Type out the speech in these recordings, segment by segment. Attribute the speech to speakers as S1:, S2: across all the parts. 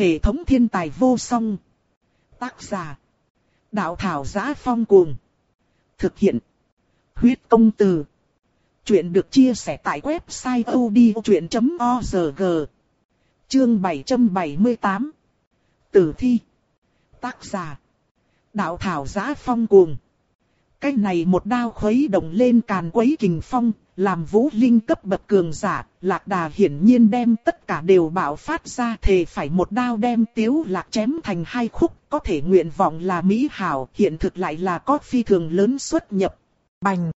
S1: Hệ thống thiên tài vô song. Tác giả. Đạo thảo giá phong cuồng. Thực hiện. Huyết công từ. Chuyện được chia sẻ tại website odchuyện.org. Chương 778. Tử thi. Tác giả. Đạo thảo giá phong cuồng. Cái này một đao khuấy động lên càn quấy kình phong, làm vũ linh cấp bậc cường giả, lạc đà hiển nhiên đem tất cả đều bạo phát ra thề phải một đao đem tiếu lạc chém thành hai khúc, có thể nguyện vọng là mỹ hảo, hiện thực lại là có phi thường lớn xuất nhập. Bành!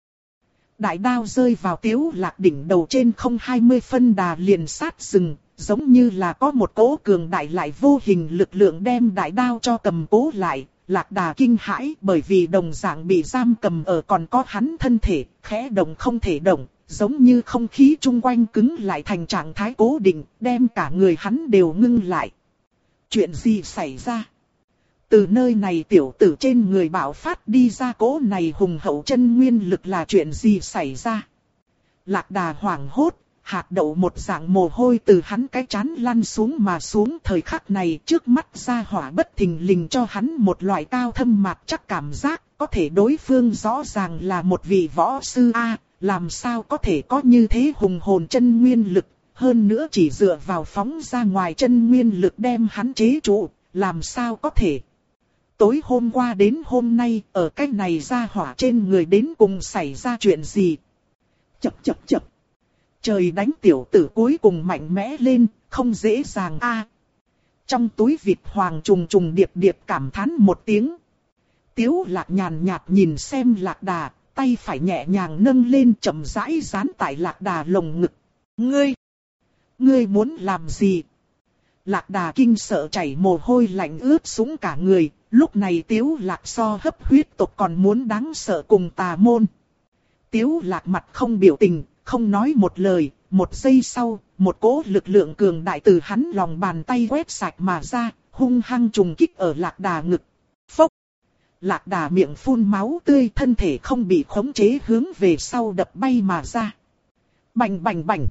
S1: Đại đao rơi vào tiếu lạc đỉnh đầu trên không hai mươi phân đà liền sát rừng, giống như là có một cỗ cường đại lại vô hình lực lượng đem đại đao cho cầm cố lại, lạc đà kinh hãi bởi vì đồng dạng bị giam cầm ở còn có hắn thân thể, khẽ động không thể động, giống như không khí chung quanh cứng lại thành trạng thái cố định, đem cả người hắn đều ngưng lại. Chuyện gì xảy ra? Từ nơi này tiểu tử trên người bảo phát đi ra cố này hùng hậu chân nguyên lực là chuyện gì xảy ra? Lạc đà hoảng hốt, hạt đậu một dạng mồ hôi từ hắn cái chán lăn xuống mà xuống thời khắc này trước mắt ra hỏa bất thình lình cho hắn một loại cao thâm mạc chắc cảm giác, có thể đối phương rõ ràng là một vị võ sư A, làm sao có thể có như thế hùng hồn chân nguyên lực, hơn nữa chỉ dựa vào phóng ra ngoài chân nguyên lực đem hắn chế trụ, làm sao có thể. Tối hôm qua đến hôm nay, ở cách này ra hỏa trên người đến cùng xảy ra chuyện gì? Chập chập chập. Trời đánh tiểu tử cuối cùng mạnh mẽ lên, không dễ dàng a. trong túi vịt hoàng trùng trùng điệp điệp cảm thán một tiếng. Tiếu lạc nhàn nhạt nhìn xem lạc đà, tay phải nhẹ nhàng nâng lên chậm rãi dán tại lạc đà lồng ngực. Ngươi! Ngươi muốn làm gì? Lạc đà kinh sợ chảy mồ hôi lạnh ướt sũng cả người, lúc này tiếu lạc so hấp huyết tộc còn muốn đáng sợ cùng tà môn. Tiếu lạc mặt không biểu tình, không nói một lời, một giây sau, một cỗ lực lượng cường đại từ hắn lòng bàn tay quét sạch mà ra, hung hăng trùng kích ở lạc đà ngực. Phốc! Lạc đà miệng phun máu tươi thân thể không bị khống chế hướng về sau đập bay mà ra. Bành bành bành!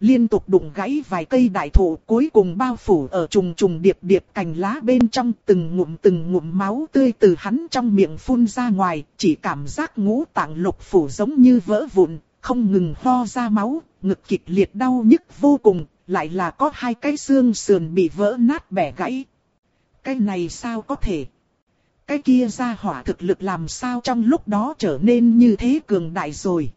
S1: Liên tục đụng gãy vài cây đại thụ cuối cùng bao phủ ở trùng trùng điệp điệp cành lá bên trong từng ngụm từng ngụm máu tươi từ hắn trong miệng phun ra ngoài, chỉ cảm giác ngũ tạng lục phủ giống như vỡ vụn, không ngừng ho ra máu, ngực kịch liệt đau nhức vô cùng, lại là có hai cái xương sườn bị vỡ nát bẻ gãy. Cái này sao có thể? Cái kia ra hỏa thực lực làm sao trong lúc đó trở nên như thế cường đại rồi.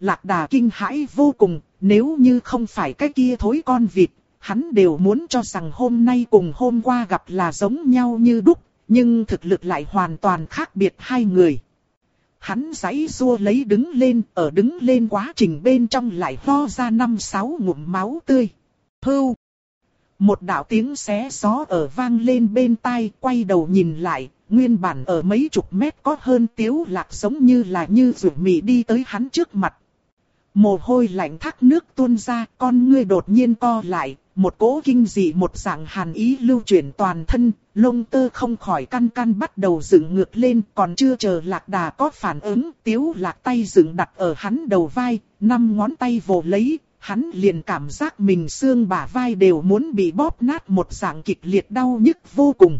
S1: Lạc đà kinh hãi vô cùng, nếu như không phải cái kia thối con vịt, hắn đều muốn cho rằng hôm nay cùng hôm qua gặp là giống nhau như đúc, nhưng thực lực lại hoàn toàn khác biệt hai người. Hắn giãy rua lấy đứng lên, ở đứng lên quá trình bên trong lại ho ra năm sáu ngụm máu tươi. Hưu! Một đạo tiếng xé gió ở vang lên bên tai, quay đầu nhìn lại, nguyên bản ở mấy chục mét có hơn tiếu lạc giống như là như rượu mị đi tới hắn trước mặt. Mồ hôi lạnh thác nước tuôn ra, con ngươi đột nhiên co lại, một cỗ kinh dị một dạng hàn ý lưu chuyển toàn thân, lông tơ không khỏi căn căn bắt đầu dựng ngược lên, còn chưa chờ lạc đà có phản ứng, tiếu lạc tay dựng đặt ở hắn đầu vai, năm ngón tay vồ lấy, hắn liền cảm giác mình xương bả vai đều muốn bị bóp nát một dạng kịch liệt đau nhức vô cùng.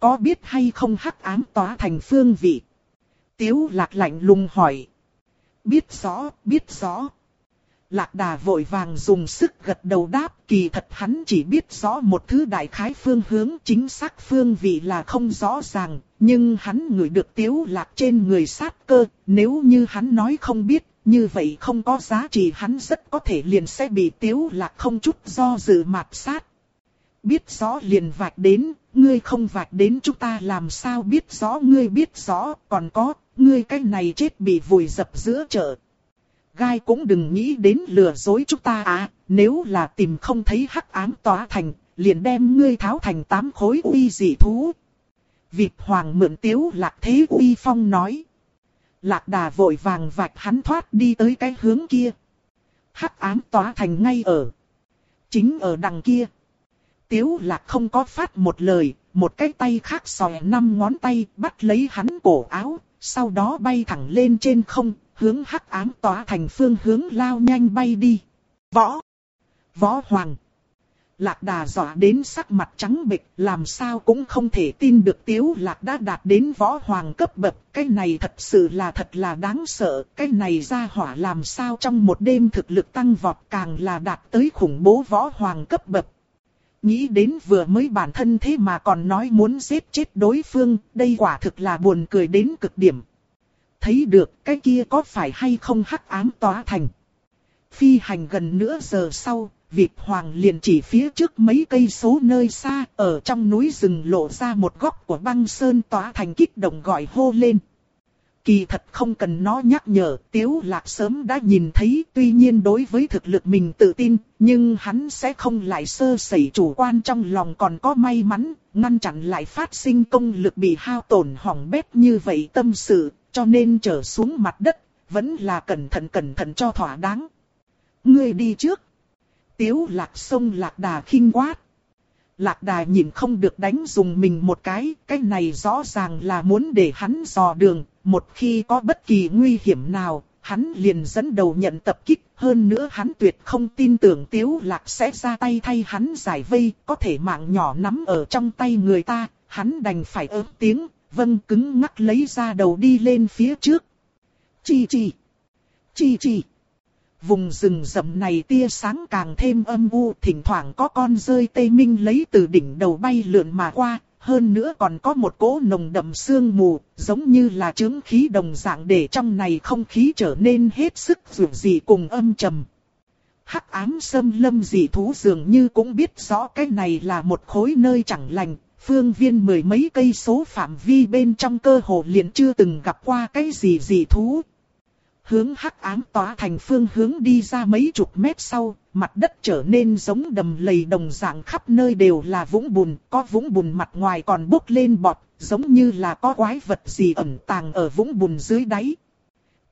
S1: Có biết hay không hắc ám tỏa thành phương vị? Tiếu lạc lạnh lùng hỏi. Biết rõ, biết rõ. Lạc đà vội vàng dùng sức gật đầu đáp kỳ thật hắn chỉ biết rõ một thứ đại khái phương hướng chính xác phương vị là không rõ ràng, nhưng hắn ngửi được tiếu lạc trên người sát cơ, nếu như hắn nói không biết, như vậy không có giá trị hắn rất có thể liền sẽ bị tiếu lạc không chút do dự mạt sát. Biết rõ liền vạch đến, ngươi không vạch đến chúng ta làm sao biết rõ ngươi biết rõ, còn có, ngươi cái này chết bị vùi dập giữa chợ, gai cũng đừng nghĩ đến lừa dối chúng ta à, nếu là tìm không thấy hắc ám tỏa thành, liền đem ngươi tháo thành tám khối uy dị thú. Vịt hoàng mượn tiếu lạc thế uy phong nói. Lạc đà vội vàng vạch hắn thoát đi tới cái hướng kia. Hắc ám tỏa thành ngay ở. Chính ở đằng kia. Tiếu lạc không có phát một lời, một cái tay khác sòi năm ngón tay bắt lấy hắn cổ áo, sau đó bay thẳng lên trên không, hướng hắc ám tỏa thành phương hướng lao nhanh bay đi. Võ! Võ Hoàng! Lạc đà dọa đến sắc mặt trắng bệch, làm sao cũng không thể tin được tiếu lạc đã đạt đến võ hoàng cấp bậc. Cái này thật sự là thật là đáng sợ, cái này ra hỏa làm sao trong một đêm thực lực tăng vọt càng là đạt tới khủng bố võ hoàng cấp bậc. Nghĩ đến vừa mới bản thân thế mà còn nói muốn giết chết đối phương, đây quả thực là buồn cười đến cực điểm. Thấy được cái kia có phải hay không hắc ám tỏa thành. Phi hành gần nửa giờ sau, Việt Hoàng liền chỉ phía trước mấy cây số nơi xa, ở trong núi rừng lộ ra một góc của băng sơn tỏa thành kích động gọi hô lên. Kỳ thật không cần nó nhắc nhở, Tiếu Lạc sớm đã nhìn thấy, tuy nhiên đối với thực lực mình tự tin, nhưng hắn sẽ không lại sơ sẩy chủ quan trong lòng còn có may mắn, ngăn chặn lại phát sinh công lực bị hao tổn hỏng bét như vậy tâm sự, cho nên trở xuống mặt đất, vẫn là cẩn thận cẩn thận cho thỏa đáng. Ngươi đi trước. Tiếu lạc sông lạc đà khinh quát. Lạc đà nhìn không được đánh dùng mình một cái, cái này rõ ràng là muốn để hắn dò đường, một khi có bất kỳ nguy hiểm nào, hắn liền dẫn đầu nhận tập kích, hơn nữa hắn tuyệt không tin tưởng Tiếu Lạc sẽ ra tay thay hắn giải vây, có thể mạng nhỏ nắm ở trong tay người ta, hắn đành phải ớt tiếng, vâng cứng ngắc lấy ra đầu đi lên phía trước. Chi chi, chi chi. Vùng rừng rậm này tia sáng càng thêm âm u, thỉnh thoảng có con rơi tây minh lấy từ đỉnh đầu bay lượn mà qua, hơn nữa còn có một cỗ nồng đậm sương mù, giống như là chứng khí đồng dạng để trong này không khí trở nên hết sức dường dị cùng âm trầm. Hắc ám sâm lâm dị thú dường như cũng biết rõ cái này là một khối nơi chẳng lành, phương viên mười mấy cây số phạm vi bên trong cơ hồ liền chưa từng gặp qua cái gì dị thú, hướng hắc ám tỏa thành phương hướng đi ra mấy chục mét sau, mặt đất trở nên giống đầm lầy đồng dạng khắp nơi đều là vũng bùn, có vũng bùn mặt ngoài còn bốc lên bọt, giống như là có quái vật gì ẩn tàng ở vũng bùn dưới đáy.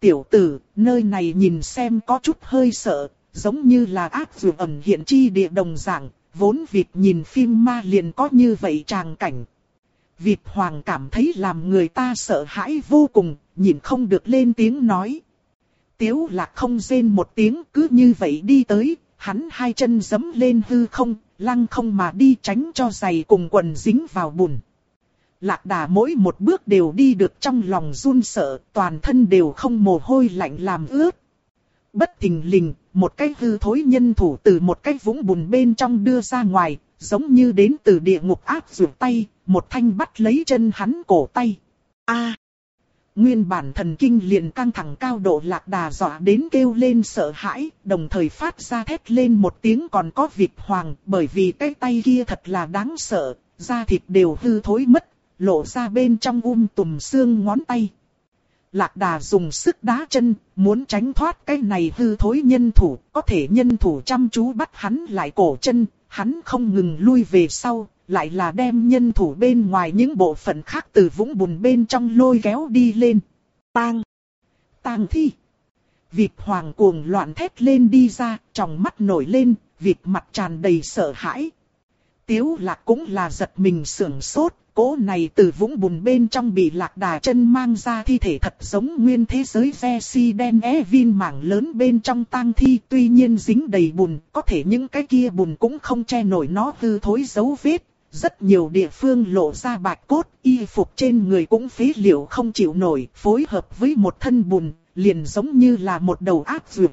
S1: Tiểu tử, nơi này nhìn xem có chút hơi sợ, giống như là ác dù ẩn hiện chi địa đồng dạng, vốn việc nhìn phim ma liền có như vậy tràng cảnh. Vịt Hoàng cảm thấy làm người ta sợ hãi vô cùng, nhìn không được lên tiếng nói. Tiếu lạc không rên một tiếng cứ như vậy đi tới, hắn hai chân giấm lên hư không, lăng không mà đi tránh cho giày cùng quần dính vào bùn. Lạc đà mỗi một bước đều đi được trong lòng run sợ, toàn thân đều không mồ hôi lạnh làm ướt. Bất thình lình, một cái hư thối nhân thủ từ một cái vũng bùn bên trong đưa ra ngoài, giống như đến từ địa ngục áp rượu tay, một thanh bắt lấy chân hắn cổ tay. A! Nguyên bản thần kinh liền căng thẳng cao độ lạc đà dọa đến kêu lên sợ hãi, đồng thời phát ra thét lên một tiếng còn có vịt hoàng, bởi vì cái tay kia thật là đáng sợ, da thịt đều hư thối mất, lộ ra bên trong um tùm xương ngón tay. Lạc đà dùng sức đá chân, muốn tránh thoát cái này hư thối nhân thủ, có thể nhân thủ chăm chú bắt hắn lại cổ chân, hắn không ngừng lui về sau, lại là đem nhân thủ bên ngoài những bộ phận khác từ vũng bùn bên trong lôi kéo đi lên. Tang! Tang thi! Vịt hoàng cuồng loạn thét lên đi ra, trong mắt nổi lên, vịt mặt tràn đầy sợ hãi. Tiếu lạc cũng là giật mình sưởng sốt, cố này từ vũng bùn bên trong bị lạc đà chân mang ra thi thể thật giống nguyên thế giới ve si đen é vin mảng lớn bên trong tang thi tuy nhiên dính đầy bùn, có thể những cái kia bùn cũng không che nổi nó hư thối dấu vết, rất nhiều địa phương lộ ra bạch cốt, y phục trên người cũng phế liệu không chịu nổi, phối hợp với một thân bùn, liền giống như là một đầu ác dược.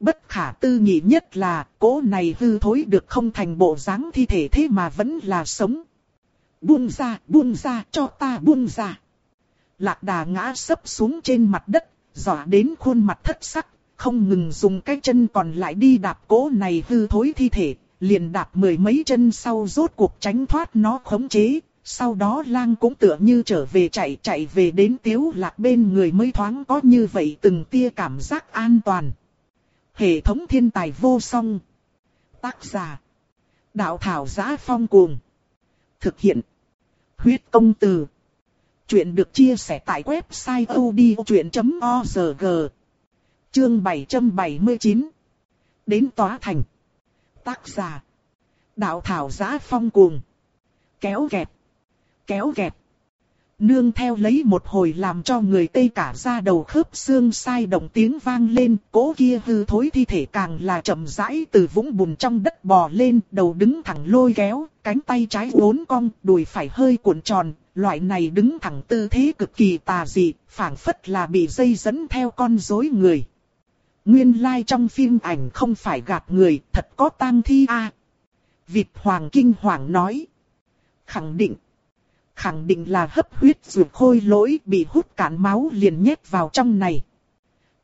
S1: Bất khả tư nghị nhất là, cỗ này hư thối được không thành bộ dáng thi thể thế mà vẫn là sống. Buông ra, buông ra, cho ta buông ra. Lạc đà ngã sấp xuống trên mặt đất, dọa đến khuôn mặt thất sắc, không ngừng dùng cái chân còn lại đi đạp cỗ này hư thối thi thể, liền đạp mười mấy chân sau rốt cuộc tránh thoát nó khống chế. Sau đó lang cũng tựa như trở về chạy chạy về đến tiếu lạc bên người mới thoáng có như vậy từng tia cảm giác an toàn. Hệ thống thiên tài vô song. Tác giả. Đạo thảo giá phong cuồng. Thực hiện. Huyết công từ. Chuyện được chia sẻ tại website odchuyện.org. Chương 779. Đến Tóa Thành. Tác giả. Đạo thảo giá phong cuồng. Kéo kẹp. Kéo kẹp. Nương theo lấy một hồi làm cho người tây cả ra đầu khớp xương sai động tiếng vang lên, cố kia hư thối thi thể càng là chậm rãi từ vũng bùn trong đất bò lên, đầu đứng thẳng lôi kéo, cánh tay trái uốn cong, đùi phải hơi cuộn tròn, loại này đứng thẳng tư thế cực kỳ tà dị, phảng phất là bị dây dẫn theo con rối người. Nguyên lai like trong phim ảnh không phải gạt người, thật có tang thi a. À. Vịt hoàng kinh hoàng nói. Khẳng định. Khẳng định là hấp huyết ruột khôi lỗi bị hút cạn máu liền nhét vào trong này.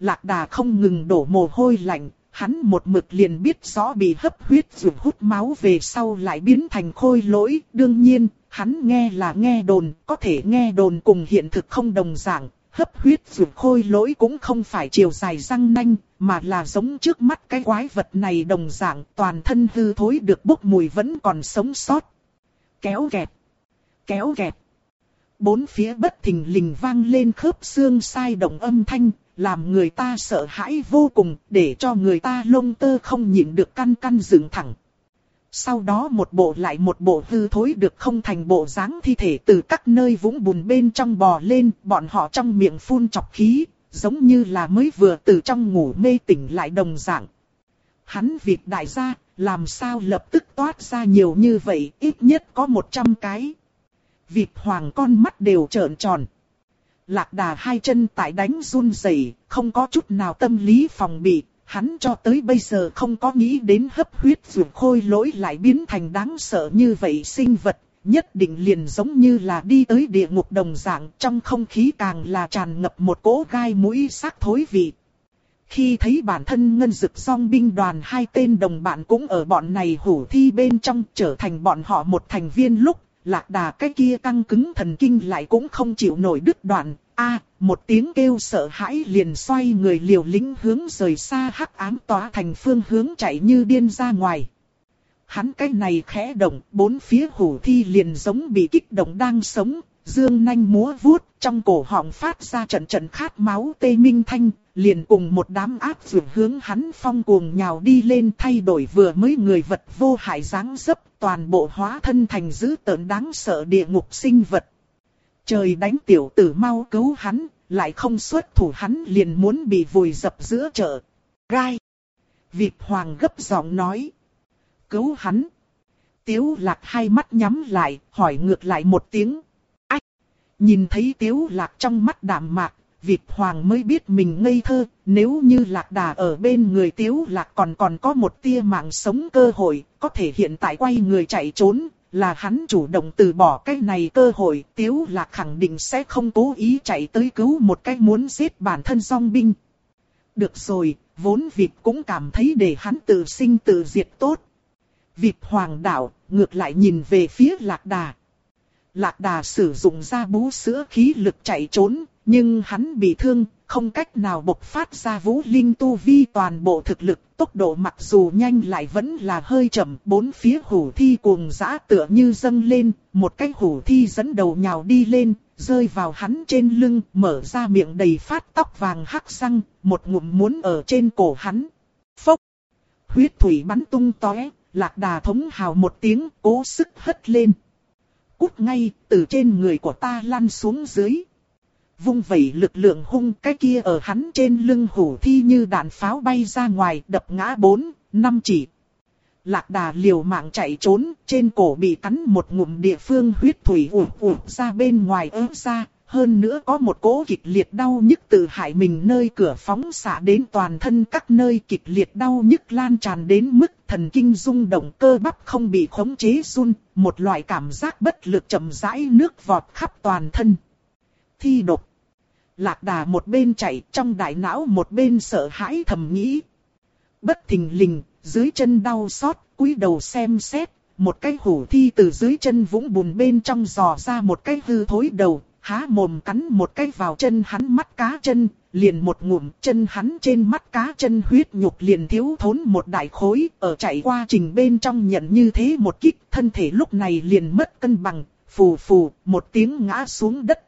S1: Lạc đà không ngừng đổ mồ hôi lạnh, hắn một mực liền biết rõ bị hấp huyết ruột hút máu về sau lại biến thành khôi lỗi. Đương nhiên, hắn nghe là nghe đồn, có thể nghe đồn cùng hiện thực không đồng dạng, hấp huyết ruột khôi lỗi cũng không phải chiều dài răng nanh, mà là giống trước mắt cái quái vật này đồng dạng, toàn thân hư thối được bốc mùi vẫn còn sống sót. Kéo kẹt, kéo kẹt. Bốn phía bất thình lình vang lên khớp xương sai động âm thanh, làm người ta sợ hãi vô cùng, để cho người ta lông tơ không nhịn được căn căn dựng thẳng. Sau đó một bộ lại một bộ hư thối được không thành bộ dáng thi thể từ các nơi vũng bùn bên trong bò lên, bọn họ trong miệng phun chọc khí, giống như là mới vừa từ trong ngủ mê tỉnh lại đồng dạng. Hắn việc đại gia, làm sao lập tức toát ra nhiều như vậy, ít nhất có 100 cái. Vịt hoàng con mắt đều trợn tròn. Lạc đà hai chân tại đánh run rẩy, không có chút nào tâm lý phòng bị, hắn cho tới bây giờ không có nghĩ đến hấp huyết vượt khôi lỗi lại biến thành đáng sợ như vậy sinh vật, nhất định liền giống như là đi tới địa ngục đồng dạng, trong không khí càng là tràn ngập một cỗ gai mũi sắc thối vị. Khi thấy bản thân ngân dực song binh đoàn hai tên đồng bạn cũng ở bọn này hủ thi bên trong trở thành bọn họ một thành viên lúc, lạc đà cái kia căng cứng thần kinh lại cũng không chịu nổi đứt đoạn, a một tiếng kêu sợ hãi liền xoay người liều lĩnh hướng rời xa hắc ám tỏa thành phương hướng chạy như điên ra ngoài. Hắn cái này khẽ động, bốn phía hủ thi liền giống bị kích động đang sống, dương nanh múa vuốt, trong cổ họng phát ra trận trận khát máu tê minh thanh, liền cùng một đám áp vượt hướng hắn phong cuồng nhào đi lên thay đổi vừa mới người vật vô hại dáng dấp, toàn bộ hóa thân thành dữ tợn đáng sợ địa ngục sinh vật. Trời đánh tiểu tử mau cứu hắn, lại không xuất thủ hắn liền muốn bị vùi dập giữa chợ. Gai. Vịt hoàng gấp giọng nói. Cứu hắn. Tiếu lạc hai mắt nhắm lại, hỏi ngược lại một tiếng. Ách. Nhìn thấy tiếu lạc trong mắt đạm mạc, Việt Hoàng mới biết mình ngây thơ, nếu như lạc đà ở bên người tiếu lạc còn còn có một tia mạng sống cơ hội, có thể hiện tại quay người chạy trốn, là hắn chủ động từ bỏ cái này cơ hội, tiếu lạc khẳng định sẽ không cố ý chạy tới cứu một cái muốn giết bản thân song binh. Được rồi, vốn Việt cũng cảm thấy để hắn tự sinh tự diệt tốt. Việt Hoàng đảo, ngược lại nhìn về phía lạc đà. Lạc đà sử dụng ra bú sữa khí lực chạy trốn, nhưng hắn bị thương, không cách nào bộc phát ra vũ linh tu vi toàn bộ thực lực, tốc độ mặc dù nhanh lại vẫn là hơi chậm, bốn phía hủ thi cuồng dã tựa như dâng lên, một cái hủ thi dẫn đầu nhào đi lên, rơi vào hắn trên lưng, mở ra miệng đầy phát tóc vàng hắc răng, một ngụm muốn ở trên cổ hắn. Phốc! Huyết thủy bắn tung tóe, lạc đà thống hào một tiếng, cố sức hất lên. Cút ngay, từ trên người của ta lăn xuống dưới vung vẩy lực lượng hung cái kia ở hắn trên lưng hủ thi như đạn pháo bay ra ngoài đập ngã bốn, năm chỉ. Lạc đà liều mạng chạy trốn, trên cổ bị cắn một ngụm địa phương huyết thủy ủ ủ ra bên ngoài ớt ra, hơn nữa có một cỗ kịch liệt đau nhức từ hại mình nơi cửa phóng xạ đến toàn thân các nơi kịch liệt đau nhức lan tràn đến mức thần kinh rung động cơ bắp không bị khống chế run, một loại cảm giác bất lực chậm rãi nước vọt khắp toàn thân. Thi độc Lạc đà một bên chạy trong đại não một bên sợ hãi thầm nghĩ. Bất thình lình, dưới chân đau xót, cúi đầu xem xét, một cái hủ thi từ dưới chân vũng bùn bên trong dò ra một cái hư thối đầu, há mồm cắn một cái vào chân hắn mắt cá chân, liền một ngụm chân hắn trên mắt cá chân huyết nhục liền thiếu thốn một đại khối, ở chạy qua trình bên trong nhận như thế một kích, thân thể lúc này liền mất cân bằng, phù phù, một tiếng ngã xuống đất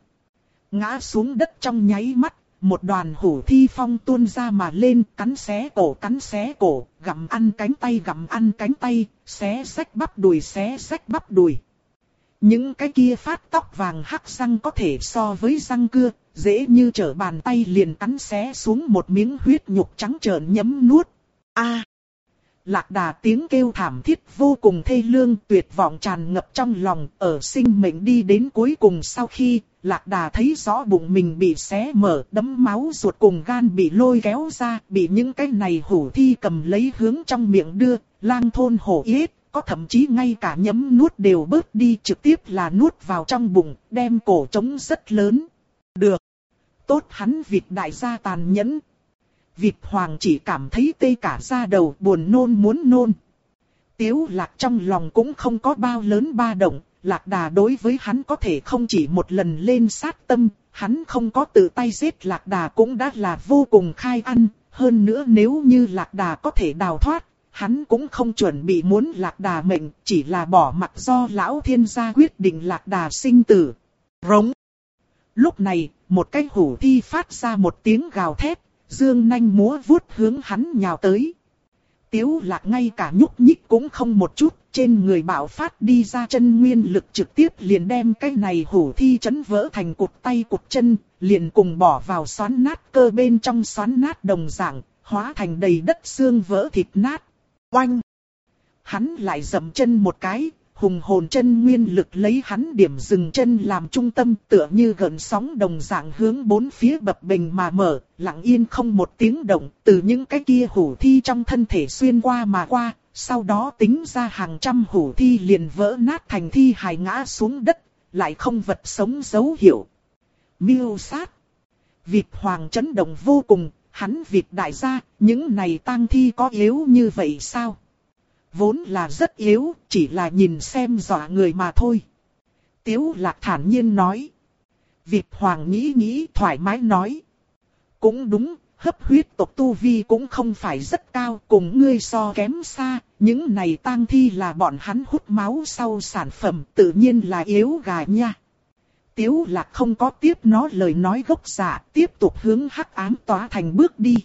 S1: Ngã xuống đất trong nháy mắt, một đoàn hủ thi phong tuôn ra mà lên, cắn xé cổ cắn xé cổ, gặm ăn cánh tay gặm ăn cánh tay, xé sách bắp đùi xé sách bắp đùi. Những cái kia phát tóc vàng hắc răng có thể so với răng cưa, dễ như trở bàn tay liền cắn xé xuống một miếng huyết nhục trắng trợn nhấm nuốt. A. Lạc đà tiếng kêu thảm thiết vô cùng thê lương tuyệt vọng tràn ngập trong lòng ở sinh mệnh đi đến cuối cùng sau khi lạc đà thấy rõ bụng mình bị xé mở, đấm máu ruột cùng gan bị lôi kéo ra, bị những cái này hủ thi cầm lấy hướng trong miệng đưa, lang thôn hổ yết, có thậm chí ngay cả nhấm nuốt đều bớt đi, trực tiếp là nuốt vào trong bụng, đem cổ trống rất lớn. Được. Tốt hắn vịt đại gia tàn nhẫn Vịt hoàng chỉ cảm thấy tê cả da đầu buồn nôn muốn nôn. Tiếu lạc trong lòng cũng không có bao lớn ba động, lạc đà đối với hắn có thể không chỉ một lần lên sát tâm, hắn không có tự tay giết lạc đà cũng đã là vô cùng khai ăn, hơn nữa nếu như lạc đà có thể đào thoát, hắn cũng không chuẩn bị muốn lạc đà mệnh, chỉ là bỏ mặc do lão thiên gia quyết định lạc đà sinh tử. Rống. Lúc này, một cái hủ thi phát ra một tiếng gào thét, dương nanh múa vuốt hướng hắn nhào tới. Tiếu lạc ngay cả nhúc nhích cũng không một chút, trên người bạo phát đi ra chân nguyên lực trực tiếp liền đem cái này hủ thi chấn vỡ thành cục tay cục chân, liền cùng bỏ vào xoắn nát cơ bên trong xoắn nát đồng dạng, hóa thành đầy đất xương vỡ thịt nát. Oanh! Hắn lại dậm chân một cái, hùng hồn chân nguyên lực lấy hắn điểm dừng chân làm trung tâm tựa như gần sóng đồng dạng hướng bốn phía bập bình mà mở, lặng yên không một tiếng động, từ những cái kia hủ thi trong thân thể xuyên qua mà qua, sau đó tính ra hàng trăm hủ thi liền vỡ nát thành thi hài ngã xuống đất, lại không vật sống dấu hiệu. Miêu sát. Vịt hoàng chấn động vô cùng, hắn vịt đại gia, những này tang thi có yếu như vậy sao? Vốn là rất yếu, chỉ là nhìn xem dọa người mà thôi. Tiếu lạc thản nhiên nói. Việt Hoàng nghĩ nghĩ thoải mái nói. Cũng đúng, hấp huyết tộc tu vi cũng không phải rất cao, cùng ngươi so kém xa, những này tang thi là bọn hắn hút máu sau sản phẩm, tự nhiên là yếu gà nha. Tiếu lạc không có tiếp nó lời nói gốc giả, tiếp tục hướng hắc ám tỏa thành bước đi.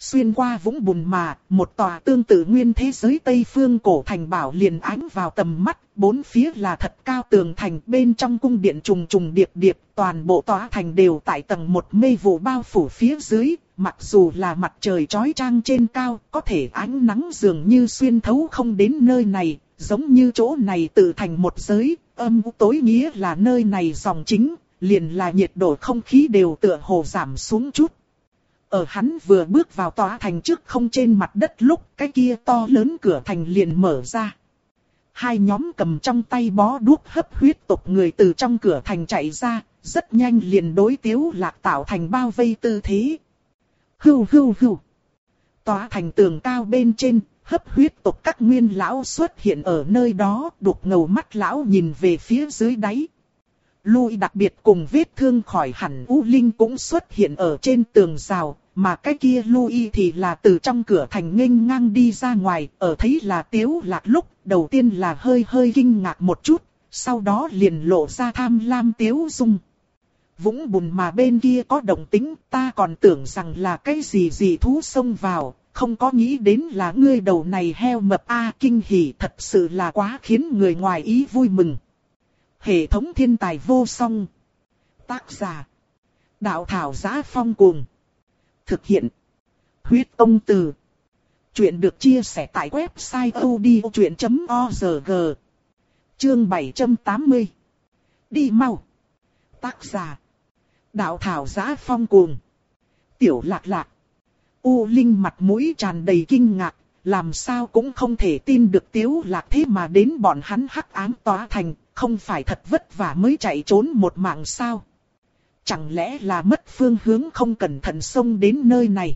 S1: Xuyên qua vũng bùn mà, một tòa tương tự nguyên thế giới Tây Phương cổ thành bảo liền ánh vào tầm mắt, bốn phía là thật cao tường thành bên trong cung điện trùng trùng điệp điệp, toàn bộ tòa thành đều tại tầng một mây vụ bao phủ phía dưới, mặc dù là mặt trời trói trang trên cao, có thể ánh nắng dường như xuyên thấu không đến nơi này, giống như chỗ này tự thành một giới, âm tối nghĩa là nơi này dòng chính, liền là nhiệt độ không khí đều tựa hồ giảm xuống chút. Ở hắn vừa bước vào tòa thành trước không trên mặt đất lúc cái kia to lớn cửa thành liền mở ra. Hai nhóm cầm trong tay bó đuốc hấp huyết tộc người từ trong cửa thành chạy ra, rất nhanh liền đối tiếu lạc tạo thành bao vây tư thế. Hưu hưu hưu. Tòa thành tường cao bên trên, hấp huyết tộc các nguyên lão xuất hiện ở nơi đó, đục ngầu mắt lão nhìn về phía dưới đáy. Lui đặc biệt cùng vết thương khỏi hẳn U Linh cũng xuất hiện ở trên tường rào, mà cái kia Lui thì là từ trong cửa thành nghênh ngang đi ra ngoài, ở thấy là tiếu lạc lúc, đầu tiên là hơi hơi kinh ngạc một chút, sau đó liền lộ ra tham lam tiếu dung. Vũng bùn mà bên kia có động tính, ta còn tưởng rằng là cái gì gì thú xông vào, không có nghĩ đến là ngươi đầu này heo mập a à, kinh hỉ thật sự là quá khiến người ngoài ý vui mừng. Hệ thống thiên tài vô song. Tác giả. Đạo thảo giá phong cuồng. Thực hiện. Huyết công từ. Chuyện được chia sẻ tại website odchuyện.org. Chương 780. Đi mau. Tác giả. Đạo thảo giá phong cuồng. Tiểu lạc lạc. U Linh mặt mũi tràn đầy kinh ngạc, làm sao cũng không thể tin được tiếu lạc thế mà đến bọn hắn hắc ám tỏa thành, không phải thật vất vả mới chạy trốn một mạng sao. Chẳng lẽ là mất phương hướng không cẩn thận xông đến nơi này.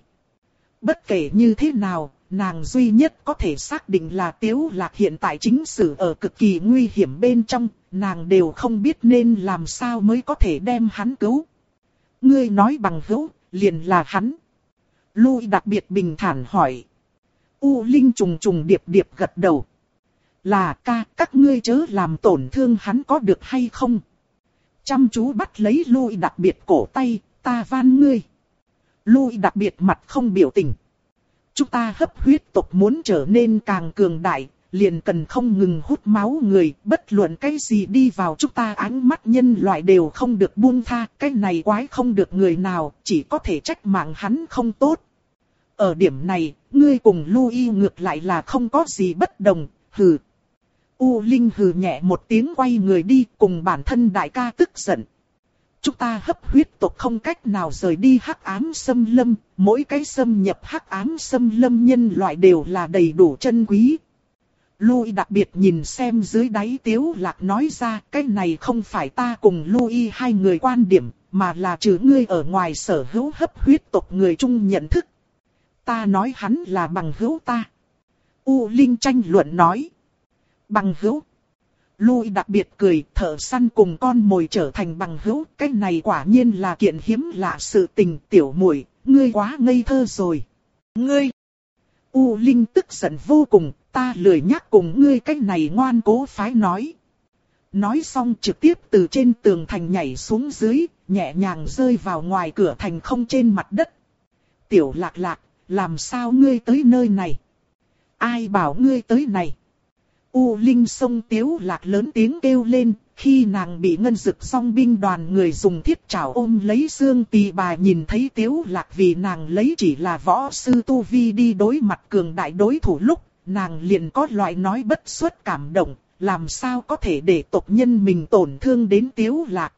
S1: Bất kể như thế nào, nàng duy nhất có thể xác định là tiếu lạc hiện tại chính sử ở cực kỳ nguy hiểm bên trong, nàng đều không biết nên làm sao mới có thể đem hắn cứu. Ngươi nói bằng hữu, liền là hắn. Lui đặc biệt bình thản hỏi. U Linh trùng trùng điệp điệp gật đầu. Là ca, các ngươi chớ làm tổn thương hắn có được hay không? Chăm chú bắt lấy lui đặc biệt cổ tay, ta van ngươi. Lui đặc biệt mặt không biểu tình. Chúng ta hấp huyết tộc muốn trở nên càng cường đại, liền cần không ngừng hút máu người, bất luận cái gì đi vào chúng ta ánh mắt nhân loại đều không được buông tha, cái này quái không được người nào, chỉ có thể trách mạng hắn không tốt. Ở điểm này, ngươi cùng Louis ngược lại là không có gì bất đồng, hừ. U Linh hừ nhẹ một tiếng quay người đi cùng bản thân đại ca tức giận. Chúng ta hấp huyết tộc không cách nào rời đi hắc ám xâm lâm, mỗi cái xâm nhập hắc ám xâm lâm nhân loại đều là đầy đủ chân quý. Louis đặc biệt nhìn xem dưới đáy tiếu lạc nói ra cái này không phải ta cùng Louis hai người quan điểm, mà là trừ ngươi ở ngoài sở hữu hấp huyết tộc người chung nhận thức. Ta nói hắn là bằng hữu ta. U Linh tranh luận nói. Bằng hữu. Lui đặc biệt cười, thở săn cùng con mồi trở thành bằng hữu, cái này quả nhiên là kiện hiếm lạ sự tình tiểu muội, ngươi quá ngây thơ rồi. Ngươi! U Linh tức giận vô cùng, ta lười nhắc cùng ngươi cái này ngoan cố phái nói. Nói xong trực tiếp từ trên tường thành nhảy xuống dưới, nhẹ nhàng rơi vào ngoài cửa thành không trên mặt đất. Tiểu lạc lạc, làm sao ngươi tới nơi này? Ai bảo ngươi tới này? U Linh sông tiếu lạc lớn tiếng kêu lên, khi nàng bị ngân dực song binh đoàn người dùng thiết trảo ôm lấy xương tì bà nhìn thấy tiếu lạc vì nàng lấy chỉ là võ sư Tu Vi đi đối mặt cường đại đối thủ lúc, nàng liền có loại nói bất xuất cảm động, làm sao có thể để tộc nhân mình tổn thương đến tiếu lạc.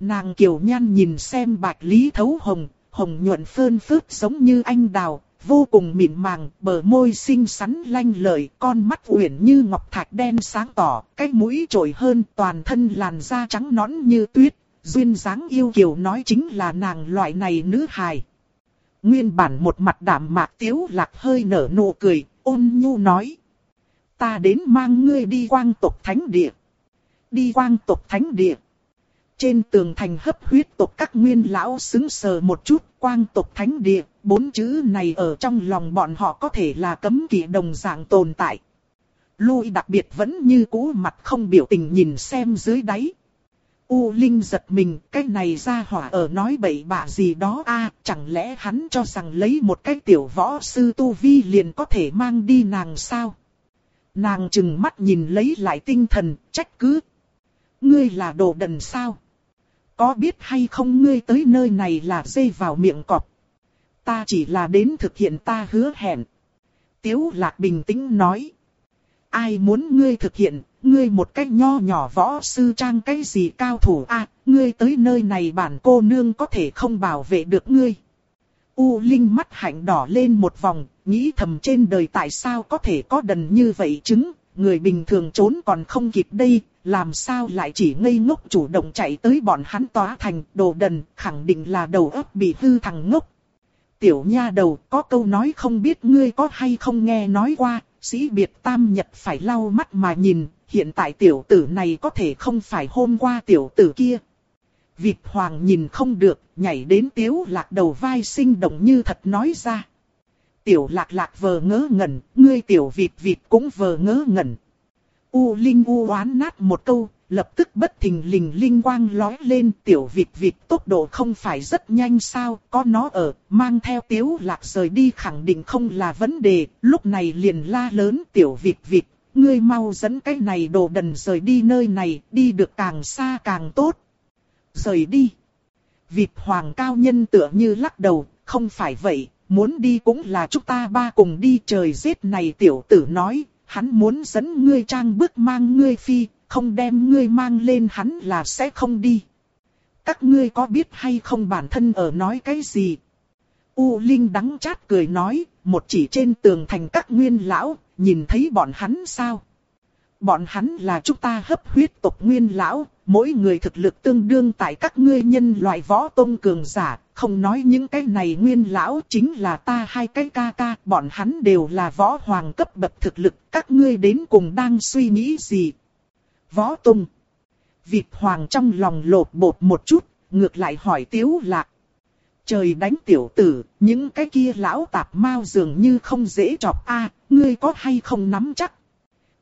S1: Nàng kiều nhan nhìn xem bạch lý thấu hồng, hồng nhuận phơn phớt giống như anh đào, vô cùng mịn màng, bờ môi xinh xắn lanh lợi, con mắt uyển như ngọc thạch đen sáng tỏ, cái mũi trội hơn, toàn thân làn da trắng nõn như tuyết, duyên dáng yêu kiều nói chính là nàng loại này nữ hài. Nguyên bản một mặt đảm mạc tiếu lạc hơi nở nụ cười, ôn nhu nói. Ta đến mang ngươi đi quang tộc thánh địa. Đi quang tộc thánh địa. Trên tường thành hấp huyết tộc các nguyên lão xứng sờ một chút, quang tộc thánh địa, bốn chữ này ở trong lòng bọn họ có thể là cấm kỵ đồng dạng tồn tại. Lui đặc biệt vẫn như cũ mặt không biểu tình nhìn xem dưới đáy. U Linh giật mình, cái này ra hỏa ở nói bậy bạ gì đó a chẳng lẽ hắn cho rằng lấy một cái tiểu võ sư tu vi liền có thể mang đi nàng sao? Nàng chừng mắt nhìn lấy lại tinh thần, trách cứ. Ngươi là đồ đần sao? Có biết hay không ngươi tới nơi này là dây vào miệng cọp. Ta chỉ là đến thực hiện ta hứa hẹn. Tiếu lạc bình tĩnh nói. Ai muốn ngươi thực hiện, ngươi một cách nho nhỏ võ sư trang cái gì cao thủ a ngươi tới nơi này bản cô nương có thể không bảo vệ được ngươi. U Linh mắt hạnh đỏ lên một vòng, nghĩ thầm trên đời tại sao có thể có đần như vậy chứng, người bình thường trốn còn không kịp đây, làm sao lại chỉ ngây ngốc chủ động chạy tới bọn hắn tóa thành đồ đần, khẳng định là đầu óc bị hư thằng ngốc. Tiểu nha đầu, có câu nói không biết ngươi có hay không nghe nói qua, sĩ biệt tam nhật phải lau mắt mà nhìn, hiện tại tiểu tử này có thể không phải hôm qua tiểu tử kia. Vịt hoàng nhìn không được, nhảy đến tiếu lạc đầu vai sinh động như thật nói ra. Tiểu lạc lạc vờ ngớ ngẩn, ngươi tiểu vịt vịt cũng vờ ngớ ngẩn. U Linh U oán nát một câu, lập tức bất thình lình linh quang lói lên tiểu vịt vịt tốc độ không phải rất nhanh sao, có nó ở, mang theo tiếu lạc rời đi khẳng định không là vấn đề, lúc này liền la lớn tiểu vịt vịt, ngươi mau dẫn cái này đồ đần rời đi nơi này, đi được càng xa càng tốt. Rời đi. Vịt hoàng cao nhân tựa như lắc đầu, không phải vậy, muốn đi cũng là chúng ta ba cùng đi trời giết này tiểu tử nói, hắn muốn dẫn ngươi trang bước mang ngươi phi, không đem ngươi mang lên hắn là sẽ không đi. Các ngươi có biết hay không bản thân ở nói cái gì? U Linh đắng chát cười nói, một chỉ trên tường thành các nguyên lão, nhìn thấy bọn hắn sao? Bọn hắn là chúng ta hấp huyết tộc nguyên lão, mỗi người thực lực tương đương tại các ngươi nhân loại võ tôn cường giả, không nói những cái này nguyên lão chính là ta hai cái ca ca, bọn hắn đều là võ hoàng cấp bậc thực lực, các ngươi đến cùng đang suy nghĩ gì? Võ tung Vịt hoàng trong lòng lột bột một chút, ngược lại hỏi tiếu lạc. Trời đánh tiểu tử, những cái kia lão tạp mau dường như không dễ chọc a ngươi có hay không nắm chắc?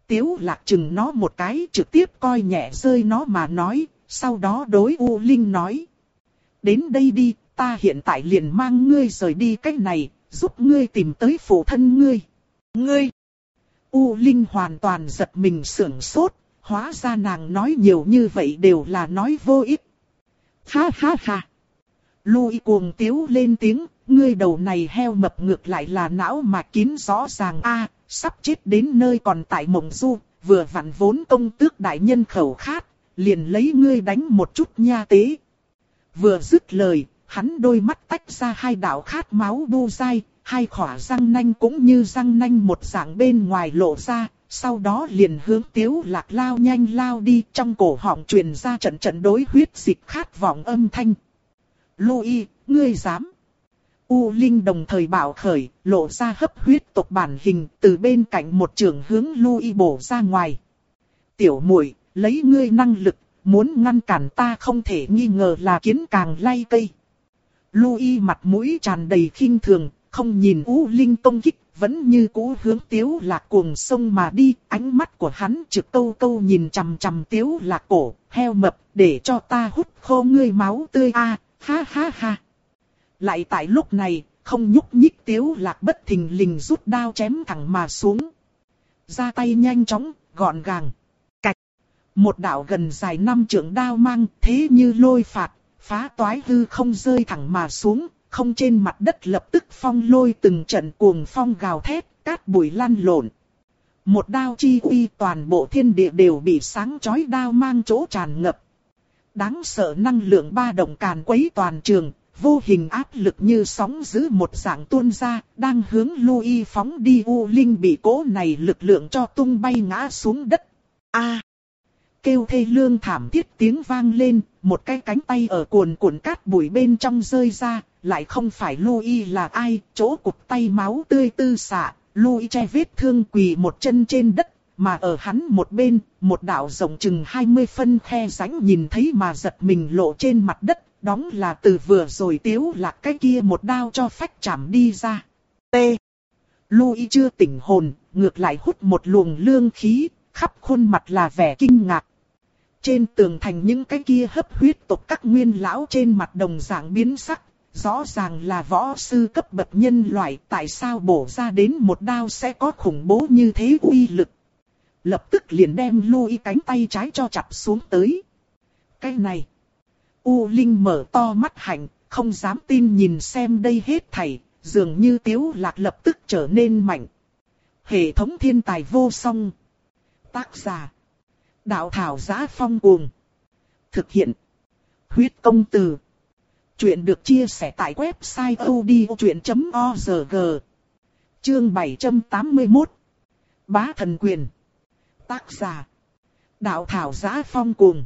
S1: Tiếu lạc chừng nó một cái trực tiếp coi nhẹ rơi nó mà nói, sau đó đối U Linh nói. Đến đây đi, ta hiện tại liền mang ngươi rời đi cách này, giúp ngươi tìm tới phụ thân ngươi. Ngươi! U Linh hoàn toàn giật mình sưởng sốt, hóa ra nàng nói nhiều như vậy đều là nói vô ích. Ha ha ha. Lui cuồng tiếu lên tiếng, ngươi đầu này heo mập ngược lại là não mà kín rõ ràng a sắp chết đến nơi còn tại mộng du, vừa vặn vốn công tước đại nhân khẩu khát, liền lấy ngươi đánh một chút nha tế. Vừa dứt lời, hắn đôi mắt tách ra hai đạo khát máu bu dai, hai khỏa răng nanh cũng như răng nanh một dạng bên ngoài lộ ra, sau đó liền hướng tiếu lạc lao nhanh lao đi trong cổ họng truyền ra trận trận đối huyết dịch khát vọng âm thanh. Louis, ngươi dám. U Linh đồng thời bảo khởi, lộ ra hấp huyết tộc bản hình từ bên cạnh một trường hướng Louis bổ ra ngoài. Tiểu muội lấy ngươi năng lực, muốn ngăn cản ta không thể nghi ngờ là kiến càng lay cây. Louis mặt mũi tràn đầy khinh thường, không nhìn U Linh công kích, vẫn như cũ hướng tiếu lạc cuồng sông mà đi, ánh mắt của hắn trực câu câu nhìn chằm chằm tiếu lạc cổ, heo mập, để cho ta hút khô ngươi máu tươi a ha ha ha. Lại tại lúc này, không nhúc nhích tiếu lạc bất thình lình rút đao chém thẳng mà xuống. Ra tay nhanh chóng, gọn gàng. Cạch. Một đạo gần dài năm trưởng đao mang thế như lôi phạt, phá toái hư không rơi thẳng mà xuống, không trên mặt đất lập tức phong lôi từng trận cuồng phong gào thét, cát bụi lăn lộn. Một đao chi uy toàn bộ thiên địa đều bị sáng chói đao mang chỗ tràn ngập. Đáng sợ năng lượng ba động càn quấy toàn trường, vô hình áp lực như sóng giữ một dạng tuôn ra, đang hướng Louis phóng đi U Linh bị cố này lực lượng cho tung bay ngã xuống đất. A Kêu thê lương thảm thiết tiếng vang lên, một cái cánh tay ở cuồn cuộn cát bụi bên trong rơi ra, lại không phải Louis là ai, chỗ cục tay máu tươi tư xạ, Louis che vết thương quỳ một chân trên đất, mà ở hắn một bên, một đạo rộng chừng 20 phân khe rãnh nhìn thấy mà giật mình lộ trên mặt đất, đóng là từ vừa rồi tiếu lạc cái kia một đao cho phách chạm đi ra. T. Louis chưa tỉnh hồn, ngược lại hút một luồng lương khí, khắp khuôn mặt là vẻ kinh ngạc. Trên tường thành những cái kia hấp huyết tộc các nguyên lão trên mặt đồng dạng biến sắc, rõ ràng là võ sư cấp bậc nhân loại, tại sao bổ ra đến một đao sẽ có khủng bố như thế uy lực. Lập tức liền đem lui cánh tay trái cho chặt xuống tới. Cái này, U Linh mở to mắt hạnh, không dám tin nhìn xem đây hết thảy, dường như tiếu lạc lập tức trở nên mạnh. Hệ thống thiên tài vô song. Tác giả. Đạo thảo giá phong cuồng. Thực hiện. Huyết công từ. Chuyện được chia sẻ tại website odchuyện.org. Chương 781. Bá thần quyền. Tác giả. Đạo thảo giá phong cuồng.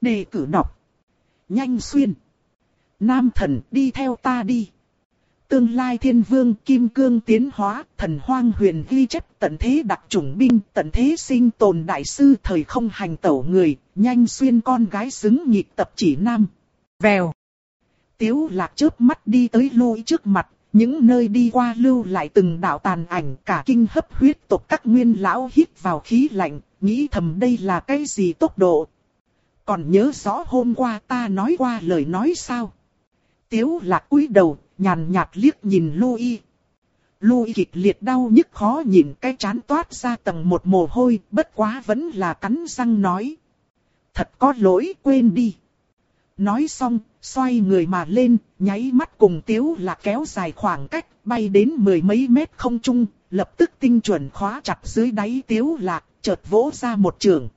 S1: Đề cử đọc. Nhanh xuyên. Nam thần, đi theo ta đi. Tương lai thiên vương kim cương tiến hóa, thần hoang huyền ghi chép tận thế đặc chủng binh, tận thế sinh tồn đại sư thời không hành tẩu người, nhanh xuyên con gái xứng nhịp tập chỉ nam. Vèo. Tiếu lạc chớp mắt đi tới lôi trước mặt, những nơi đi qua lưu lại từng đạo tàn ảnh cả kinh hấp huyết tộc các nguyên lão hít vào khí lạnh, nghĩ thầm đây là cái gì tốc độ. Còn nhớ rõ hôm qua ta nói qua lời nói sao? Tiếu lạc cúi đầu, nhàn nhạt liếc nhìn Louis. Louis kịch liệt đau nhức khó nhìn cái chán toát ra tầng một mồ hôi, bất quá vẫn là cắn răng nói. Thật có lỗi quên đi. Nói xong, xoay người mà lên, nháy mắt cùng tiếu là kéo dài khoảng cách, bay đến mười mấy mét không trung, lập tức tinh chuẩn khóa chặt dưới đáy tiếu lạc, chợt vỗ ra một trường.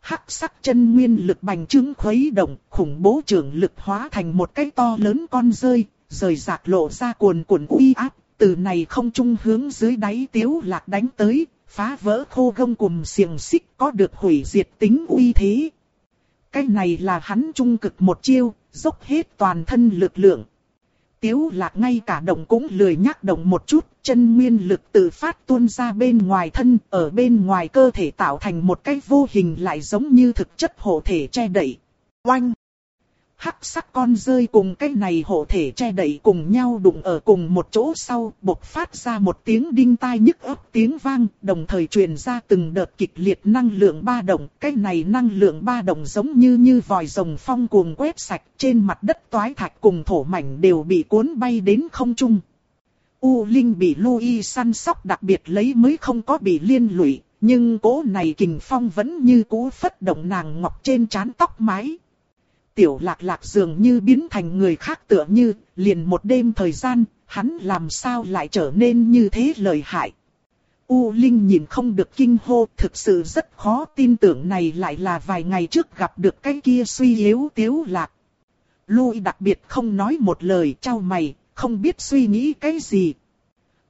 S1: Hắc sắc chân nguyên lực bành trướng khuấy động, khủng bố trường lực hóa thành một cái to lớn con rơi, rời rạc lộ ra cuồn cuộn uy áp, từ này không trung hướng dưới đáy tiếu lạc đánh tới, phá vỡ khô gông cùng xiềng xích có được hủy diệt tính uy thế. Cái này là hắn trung cực một chiêu, dốc hết toàn thân lực lượng. Tiếu lạc ngay cả động cũng lười nhắc động một chút, chân nguyên lực tự phát tuôn ra bên ngoài thân, ở bên ngoài cơ thể tạo thành một cái vô hình lại giống như thực chất hộ thể che đậy. Oanh! Hắc sắc con rơi cùng cái này hộ thể che đậy cùng nhau đụng ở cùng một chỗ sau, bộc phát ra một tiếng đinh tai nhức ấp tiếng vang, đồng thời truyền ra từng đợt kịch liệt năng lượng ba động, cái này năng lượng ba động giống như như vòi rồng phong cuồng quét sạch, trên mặt đất toái thạch cùng thổ mảnh đều bị cuốn bay đến không trung. U Linh bị Louis săn sóc đặc biệt lấy mới không có bị liên lụy, nhưng cố này kình phong vẫn như cú phất động nàng ngọc trên trán tóc mái. Tiểu lạc lạc dường như biến thành người khác tựa như, liền một đêm thời gian, hắn làm sao lại trở nên như thế lợi hại. U Linh nhìn không được kinh hô, thực sự rất khó tin tưởng này lại là vài ngày trước gặp được cái kia suy yếu tiếu lạc. Lui đặc biệt không nói một lời trao mày, không biết suy nghĩ cái gì.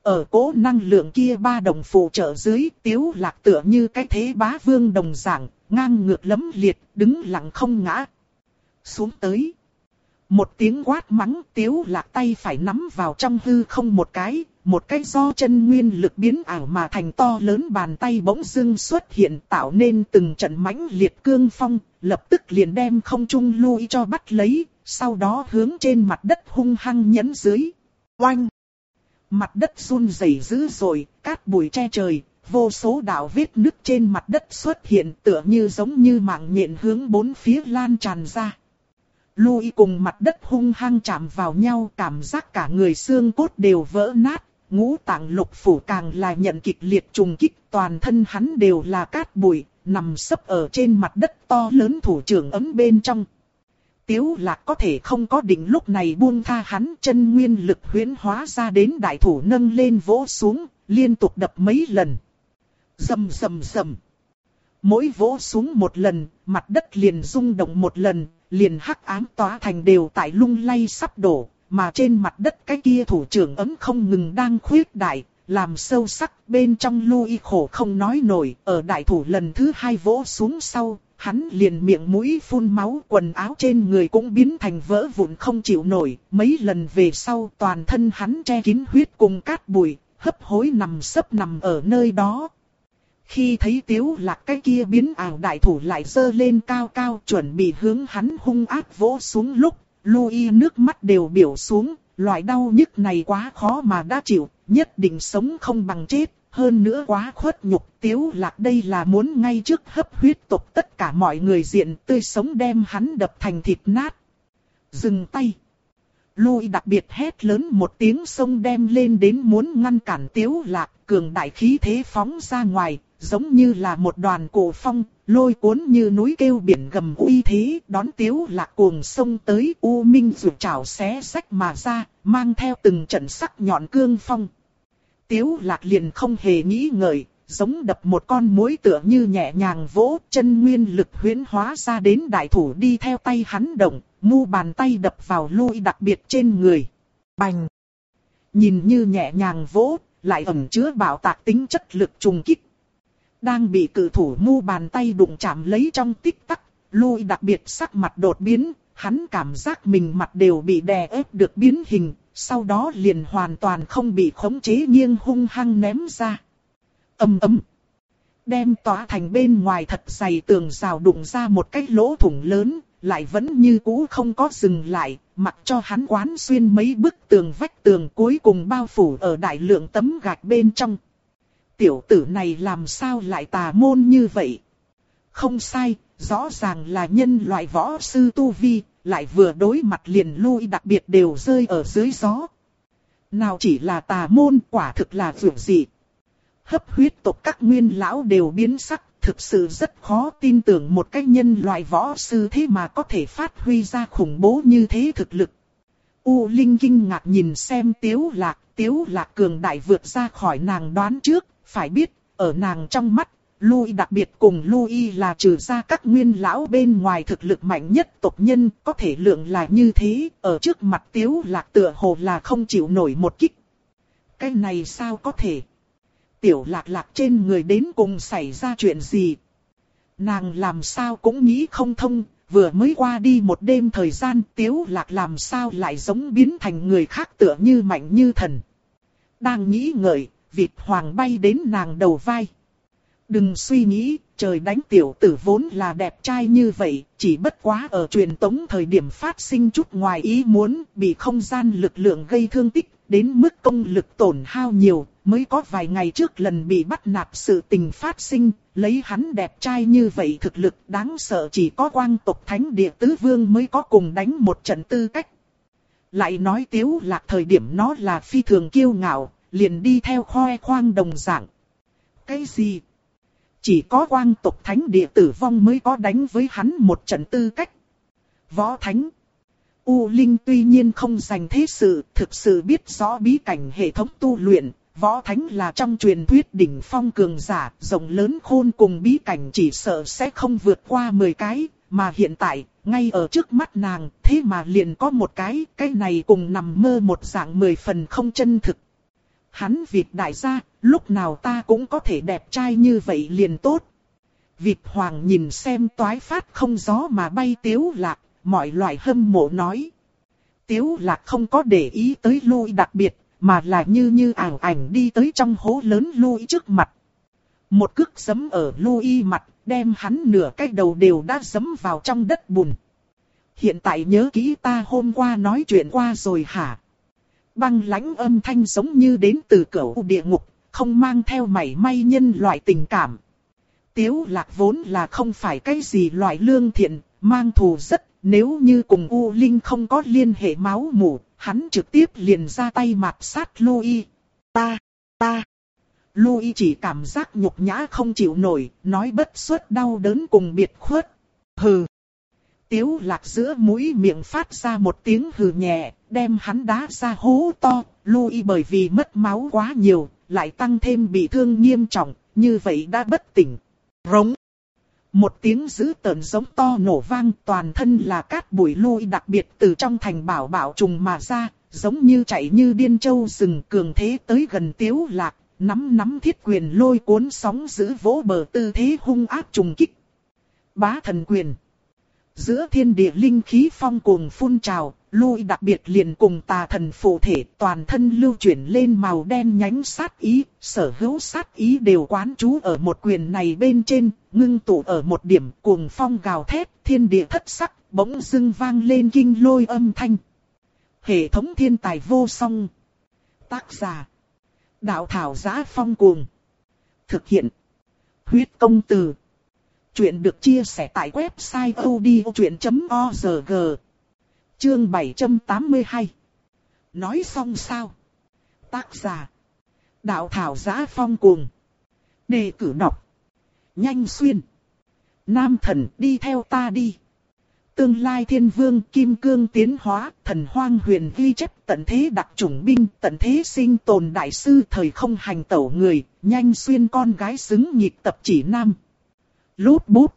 S1: Ở cố năng lượng kia ba đồng phụ trợ dưới, tiếu lạc tựa như cái thế bá vương đồng dạng, ngang ngược lấm liệt, đứng lặng không ngã. Xuống tới. Một tiếng quát mắng tiếu lạc tay phải nắm vào trong hư không một cái, một cái do chân nguyên lực biến ảo mà thành to lớn bàn tay bỗng dưng xuất hiện tạo nên từng trận mãnh liệt cương phong, lập tức liền đem không trung lui cho bắt lấy, sau đó hướng trên mặt đất hung hăng nhấn dưới. Oanh! Mặt đất run rẩy dữ dội, cát bụi che trời, vô số đạo vết nứt trên mặt đất xuất hiện tựa như giống như mạng nhện hướng bốn phía lan tràn ra. Lui cùng mặt đất hung hăng chạm vào nhau cảm giác cả người xương cốt đều vỡ nát, ngũ tạng lục phủ càng là nhận kịch liệt trùng kích toàn thân hắn đều là cát bụi, nằm sấp ở trên mặt đất to lớn thủ trưởng ấm bên trong. Tiếu lạc có thể không có định lúc này buông tha hắn chân nguyên lực huyễn hóa ra đến đại thủ nâng lên vỗ xuống, liên tục đập mấy lần. Dầm dầm dầm. Mỗi vỗ xuống một lần, mặt đất liền rung động một lần, liền hắc ám tỏa thành đều tại lung lay sắp đổ, mà trên mặt đất cái kia thủ trưởng ấm không ngừng đang khuyết đại, làm sâu sắc bên trong lui khổ không nói nổi, ở đại thủ lần thứ hai vỗ xuống sau, hắn liền miệng mũi phun máu quần áo trên người cũng biến thành vỡ vụn không chịu nổi, mấy lần về sau toàn thân hắn che kín huyết cùng cát bụi, hấp hối nằm sấp nằm ở nơi đó. Khi thấy tiếu lạc cái kia biến ảo đại thủ lại dơ lên cao cao chuẩn bị hướng hắn hung ác vỗ xuống lúc, Louis nước mắt đều biểu xuống, loại đau nhức này quá khó mà đã chịu, nhất định sống không bằng chết, hơn nữa quá khuất nhục tiếu lạc đây là muốn ngay trước hấp huyết tục tất cả mọi người diện tươi sống đem hắn đập thành thịt nát. Dừng tay. louis đặc biệt hét lớn một tiếng sông đem lên đến muốn ngăn cản tiếu lạc, cường đại khí thế phóng ra ngoài, giống như là một đoàn cổ phong, lôi cuốn như núi kêu biển gầm uy thế, đón tiếu lạc cuồng sông tới U Minh rụt trảo xé sách mà ra, mang theo từng trận sắc nhọn cương phong. Tiếu lạc liền không hề nghĩ ngợi, giống đập một con mối tựa như nhẹ nhàng vỗ, chân nguyên lực huyễn hóa ra đến đại thủ đi theo tay hắn động, mu bàn tay đập vào lui đặc biệt trên người. Bành! Nhìn như nhẹ nhàng vỗ, lại ẩn chứa bảo tạc tính chất lực trùng kích. Đang bị cử thủ mu bàn tay đụng chạm lấy trong tích tắc, lui đặc biệt sắc mặt đột biến, hắn cảm giác mình mặt đều bị đè ép được biến hình, sau đó liền hoàn toàn không bị khống chế nghiêng hung hăng ném ra. ầm ầm, đem tỏa thành bên ngoài thật dày tường rào đụng ra một cái lỗ thủng lớn, lại vẫn như cũ không có dừng lại, mặc cho hắn quán xuyên mấy bức tường vách tường cuối cùng bao phủ ở đại lượng tấm gạch bên trong. Tiểu tử này làm sao lại tà môn như vậy? Không sai, rõ ràng là nhân loại võ sư tu vi, lại vừa đối mặt liền lui đặc biệt đều rơi ở dưới gió. Nào chỉ là tà môn quả thực là vượt dị. Hấp huyết tộc các nguyên lão đều biến sắc, thực sự rất khó tin tưởng một cái nhân loại võ sư thế mà có thể phát huy ra khủng bố như thế thực lực. U Linh kinh ngạc nhìn xem tiếu lạc, tiếu lạc cường đại vượt ra khỏi nàng đoán trước, phải biết, ở nàng trong mắt, Louis đặc biệt cùng Louis là trừ ra các nguyên lão bên ngoài thực lực mạnh nhất tộc nhân, có thể lượng là như thế, ở trước mặt tiếu lạc tựa hồ là không chịu nổi một kích. Cái này sao có thể? Tiểu lạc lạc trên người đến cùng xảy ra chuyện gì? Nàng làm sao cũng nghĩ không thông, vừa mới qua đi một đêm thời gian tiếu lạc làm sao lại giống biến thành người khác tựa như mạnh như thần. Đang nghĩ ngợi, vịt hoàng bay đến nàng đầu vai. Đừng suy nghĩ, trời đánh tiểu tử vốn là đẹp trai như vậy, chỉ bất quá ở truyền tống thời điểm phát sinh chút ngoài ý muốn, bị không gian lực lượng gây thương tích, đến mức công lực tổn hao nhiều, mới có vài ngày trước lần bị bắt nạt sự tình phát sinh, lấy hắn đẹp trai như vậy thực lực đáng sợ chỉ có quang tộc thánh địa tứ vương mới có cùng đánh một trận tư cách. Lại nói tiếu lạc thời điểm nó là phi thường kiêu ngạo, liền đi theo khoe khoang đồng dạng. Cái gì? Chỉ có quang tộc thánh địa tử vong mới có đánh với hắn một trận tư cách. Võ thánh. U Linh tuy nhiên không dành thế sự, thực sự biết rõ bí cảnh hệ thống tu luyện, võ thánh là trong truyền thuyết đỉnh phong cường giả, rộng lớn khôn cùng bí cảnh chỉ sợ sẽ không vượt qua 10 cái, mà hiện tại, ngay ở trước mắt nàng, thế mà liền có một cái, cái này cùng nằm mơ một dạng mười phần không chân thực. Hắn Việt đại gia, lúc nào ta cũng có thể đẹp trai như vậy liền tốt. Việt Hoàng nhìn xem toái phát không gió mà bay tiếu lạc, mọi loại hâm mộ nói. Tiếu lạc không có để ý tới lui đặc biệt, mà là như như ảnh ảnh đi tới trong hố lớn lui trước mặt. Một cước giấm ở lui mặt, đem hắn nửa cái đầu đều đã giấm vào trong đất bùn. Hiện tại nhớ kỹ ta hôm qua nói chuyện qua rồi hả? Băng lãnh âm thanh giống như đến từ cửa địa ngục, không mang theo mảy may nhân loại tình cảm. Tiếu lạc vốn là không phải cái gì loại lương thiện, mang thù rất, nếu như cùng U Linh không có liên hệ máu mủ, hắn trực tiếp liền ra tay mạt sát Louis. Ta, ta. Louis chỉ cảm giác nhục nhã không chịu nổi, nói bất suất đau đớn cùng biệt khuất. Hừ. Tiếu lạc giữa mũi miệng phát ra một tiếng hừ nhẹ, đem hắn đá ra hố to. lui bởi vì mất máu quá nhiều, lại tăng thêm bị thương nghiêm trọng, như vậy đã bất tỉnh. Rống. Một tiếng dữ tợn giống to nổ vang toàn thân là cát bụi lôi đặc biệt từ trong thành bảo bảo trùng mà ra, giống như chạy như điên châu rừng cường thế tới gần tiếu lạc, nắm nắm thiết quyền lôi cuốn sóng giữ vỗ bờ tư thế hung ác trùng kích. Bá thần quyền. Giữa thiên địa linh khí phong cuồng phun trào, lui đặc biệt liền cùng tà thần phụ thể toàn thân lưu chuyển lên màu đen nhánh sát ý, sở hữu sát ý đều quán trú ở một quyền này bên trên, ngưng tụ ở một điểm cuồng phong gào thét, thiên địa thất sắc, bỗng dưng vang lên kinh lôi âm thanh. Hệ thống thiên tài vô song. Tác giả. Đạo thảo giá phong cuồng. Thực hiện. Huyết công từ. Chuyện được chia sẻ tại website odchuyện.org. Chương 782. Nói xong sao? Tác giả. Đạo thảo giá phong cuồng. Đề cử đọc. Nhanh xuyên. Nam thần đi theo ta đi. Tương lai thiên vương kim cương tiến hóa, thần hoang huyền ghi chép tận thế đặc chủng binh, tận thế sinh tồn đại sư thời không hành tẩu người, nhanh xuyên con gái xứng nhịp tập chỉ nam. Lút bút.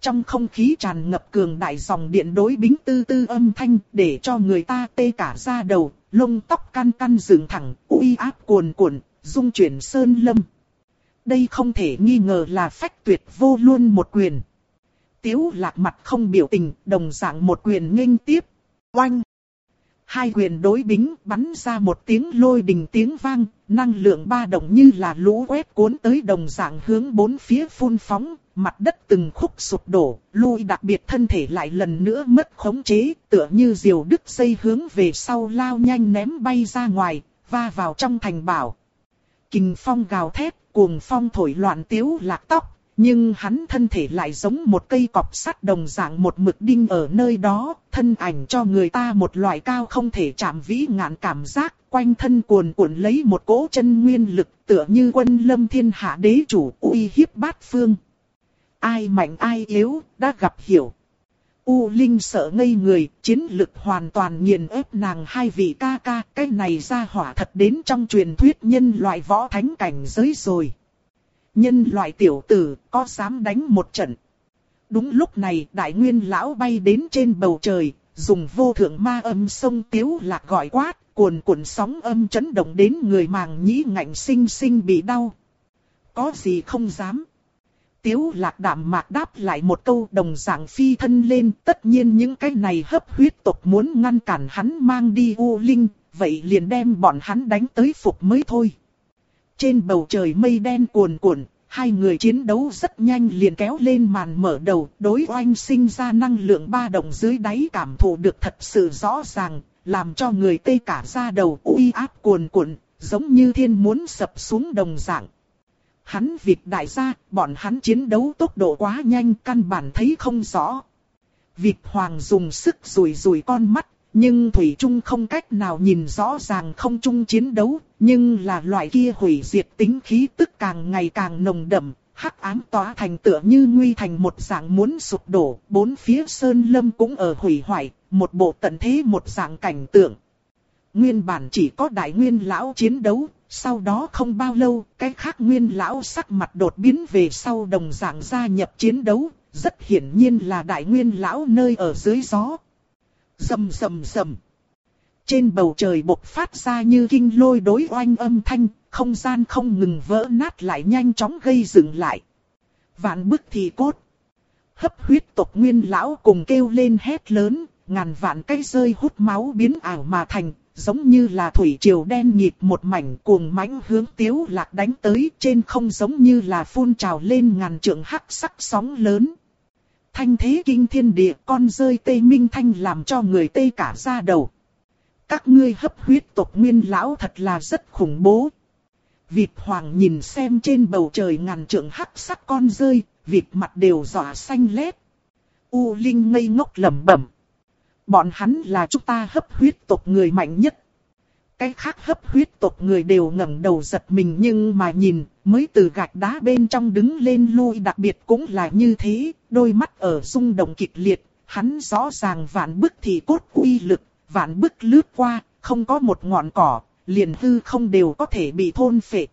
S1: Trong không khí tràn ngập cường đại dòng điện đối bính tư tư âm thanh để cho người ta tê cả da đầu, lông tóc căn căn dựng thẳng, uy áp cuồn cuộn, dung chuyển sơn lâm. Đây không thể nghi ngờ là phách tuyệt vô luôn một quyền. Tiếu lạc mặt không biểu tình, đồng dạng một quyền nghênh tiếp. Oanh! Hai quyền đối bính bắn ra một tiếng lôi đình tiếng vang, năng lượng ba động như là lũ quét cuốn tới đồng dạng hướng bốn phía phun phóng, mặt đất từng khúc sụp đổ, lui đặc biệt thân thể lại lần nữa mất khống chế, tựa như diều đứt dây hướng về sau lao nhanh ném bay ra ngoài, va vào trong thành bảo. Kình phong gào thét, cuồng phong thổi loạn tiếu lạc tóc, nhưng hắn thân thể lại giống một cây cọc sắt đồng dạng một mực đinh ở nơi đó, thân ảnh cho người ta một loại cao không thể chạm vĩ ngạn cảm giác, quanh thân cuồn cuộn lấy một cỗ chân nguyên lực tựa như quân lâm thiên hạ đế chủ uy hiếp bát phương. Ai mạnh ai yếu, đã gặp hiểu. U Linh sợ ngây người, chiến lực hoàn toàn nghiền ép nàng hai vị ca ca, cái này ra hỏa thật đến trong truyền thuyết nhân loại võ thánh cảnh giới rồi. Nhân loại tiểu tử, có dám đánh một trận. Đúng lúc này, đại nguyên lão bay đến trên bầu trời, dùng vô thượng ma âm sông tiếu lạc gọi quát, cuồn cuộn sóng âm chấn động đến người màng nhĩ ngạnh sinh sinh bị đau. Có gì không dám. Tiếu lạc đạm mạc đáp lại một câu đồng dạng phi thân lên, tất nhiên những cái này hấp huyết tộc muốn ngăn cản hắn mang đi U Linh, vậy liền đem bọn hắn đánh tới phục mới thôi. Trên bầu trời mây đen cuồn cuộn, hai người chiến đấu rất nhanh liền kéo lên màn mở đầu, đối oanh sinh ra năng lượng ba động dưới đáy cảm thụ được thật sự rõ ràng, làm cho người tê cả da đầu uy áp cuồn cuộn, giống như thiên muốn sập xuống đồng dạng. Hắn việc đại gia, bọn hắn chiến đấu tốc độ quá nhanh căn bản thấy không rõ. Vịt hoàng dùng sức rùi rùi con mắt, nhưng Thủy Trung không cách nào nhìn rõ ràng không trung chiến đấu, nhưng là loại kia hủy diệt tính khí tức càng ngày càng nồng đậm, hắc ám tỏa thành tựa như nguy thành một dạng muốn sụp đổ, bốn phía sơn lâm cũng ở hủy hoại, một bộ tận thế một dạng cảnh tượng. Nguyên bản chỉ có đại nguyên lão chiến đấu, sau đó không bao lâu, cái khác nguyên lão sắc mặt đột biến về sau đồng dạng gia nhập chiến đấu, rất hiển nhiên là đại nguyên lão nơi ở dưới gió. Rầm rầm rầm. Trên bầu trời bộc phát ra như kinh lôi đối oanh âm thanh, không gian không ngừng vỡ nát lại nhanh chóng gây dựng lại. Vạn bức thì cốt. Hấp huyết tộc nguyên lão cùng kêu lên hét lớn, ngàn vạn cây rơi hút máu biến ảo mà thành, giống như là thủy triều đen nhịp một mảnh cuồng mãnh hướng tiếu lạc đánh tới trên không giống như là phun trào lên ngàn trượng hắc sắc sóng lớn. Thanh thế kinh thiên địa con rơi tây minh thanh làm cho người tây cả ra đầu. Các ngươi hấp huyết tộc nguyên lão thật là rất khủng bố. Vịt hoàng nhìn xem trên bầu trời ngàn trượng hắc sắc con rơi, vịt mặt đều dọa xanh lét. U Linh ngây ngốc lẩm bẩm. Bọn hắn là chúng ta hấp huyết tộc người mạnh nhất. Cái khác hấp huyết tộc người đều ngẩng đầu giật mình nhưng mà nhìn, mới từ gạch đá bên trong đứng lên lui đặc biệt cũng là như thế, đôi mắt ở rung động kịch liệt, hắn rõ ràng vạn bức thì cốt uy lực, vạn bức lướt qua, không có một ngọn cỏ, liền hư không đều có thể bị thôn phệ.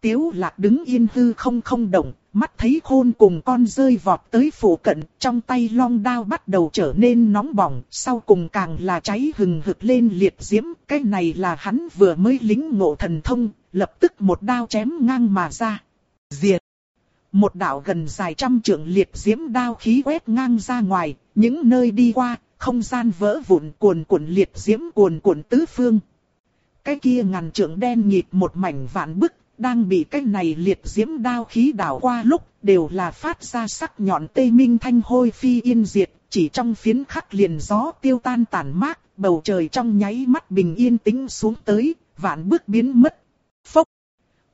S1: Tiếu lạc đứng yên hư không không động, mắt thấy khôn cùng con rơi vọt tới phủ cận, trong tay long đao bắt đầu trở nên nóng bỏng, sau cùng càng là cháy hừng hực lên liệt diễm, cái này là hắn vừa mới lính ngộ thần thông, lập tức một đao chém ngang mà ra. Diệt! Một đạo gần dài trăm trượng liệt diễm đao khí quét ngang ra ngoài, những nơi đi qua, không gian vỡ vụn cuồn cuộn liệt diễm cuồn cuộn tứ phương. Cái kia ngàn trượng đen nhịp một mảnh vạn bức, đang bị cái này liệt diễm đao khí đảo qua lúc, đều là phát ra sắc nhọn tê minh thanh hôi phi yên diệt, chỉ trong phiến khắc liền gió tiêu tan tàn mát, bầu trời trong nháy mắt bình yên tĩnh xuống tới, vạn bước biến mất. Phốc!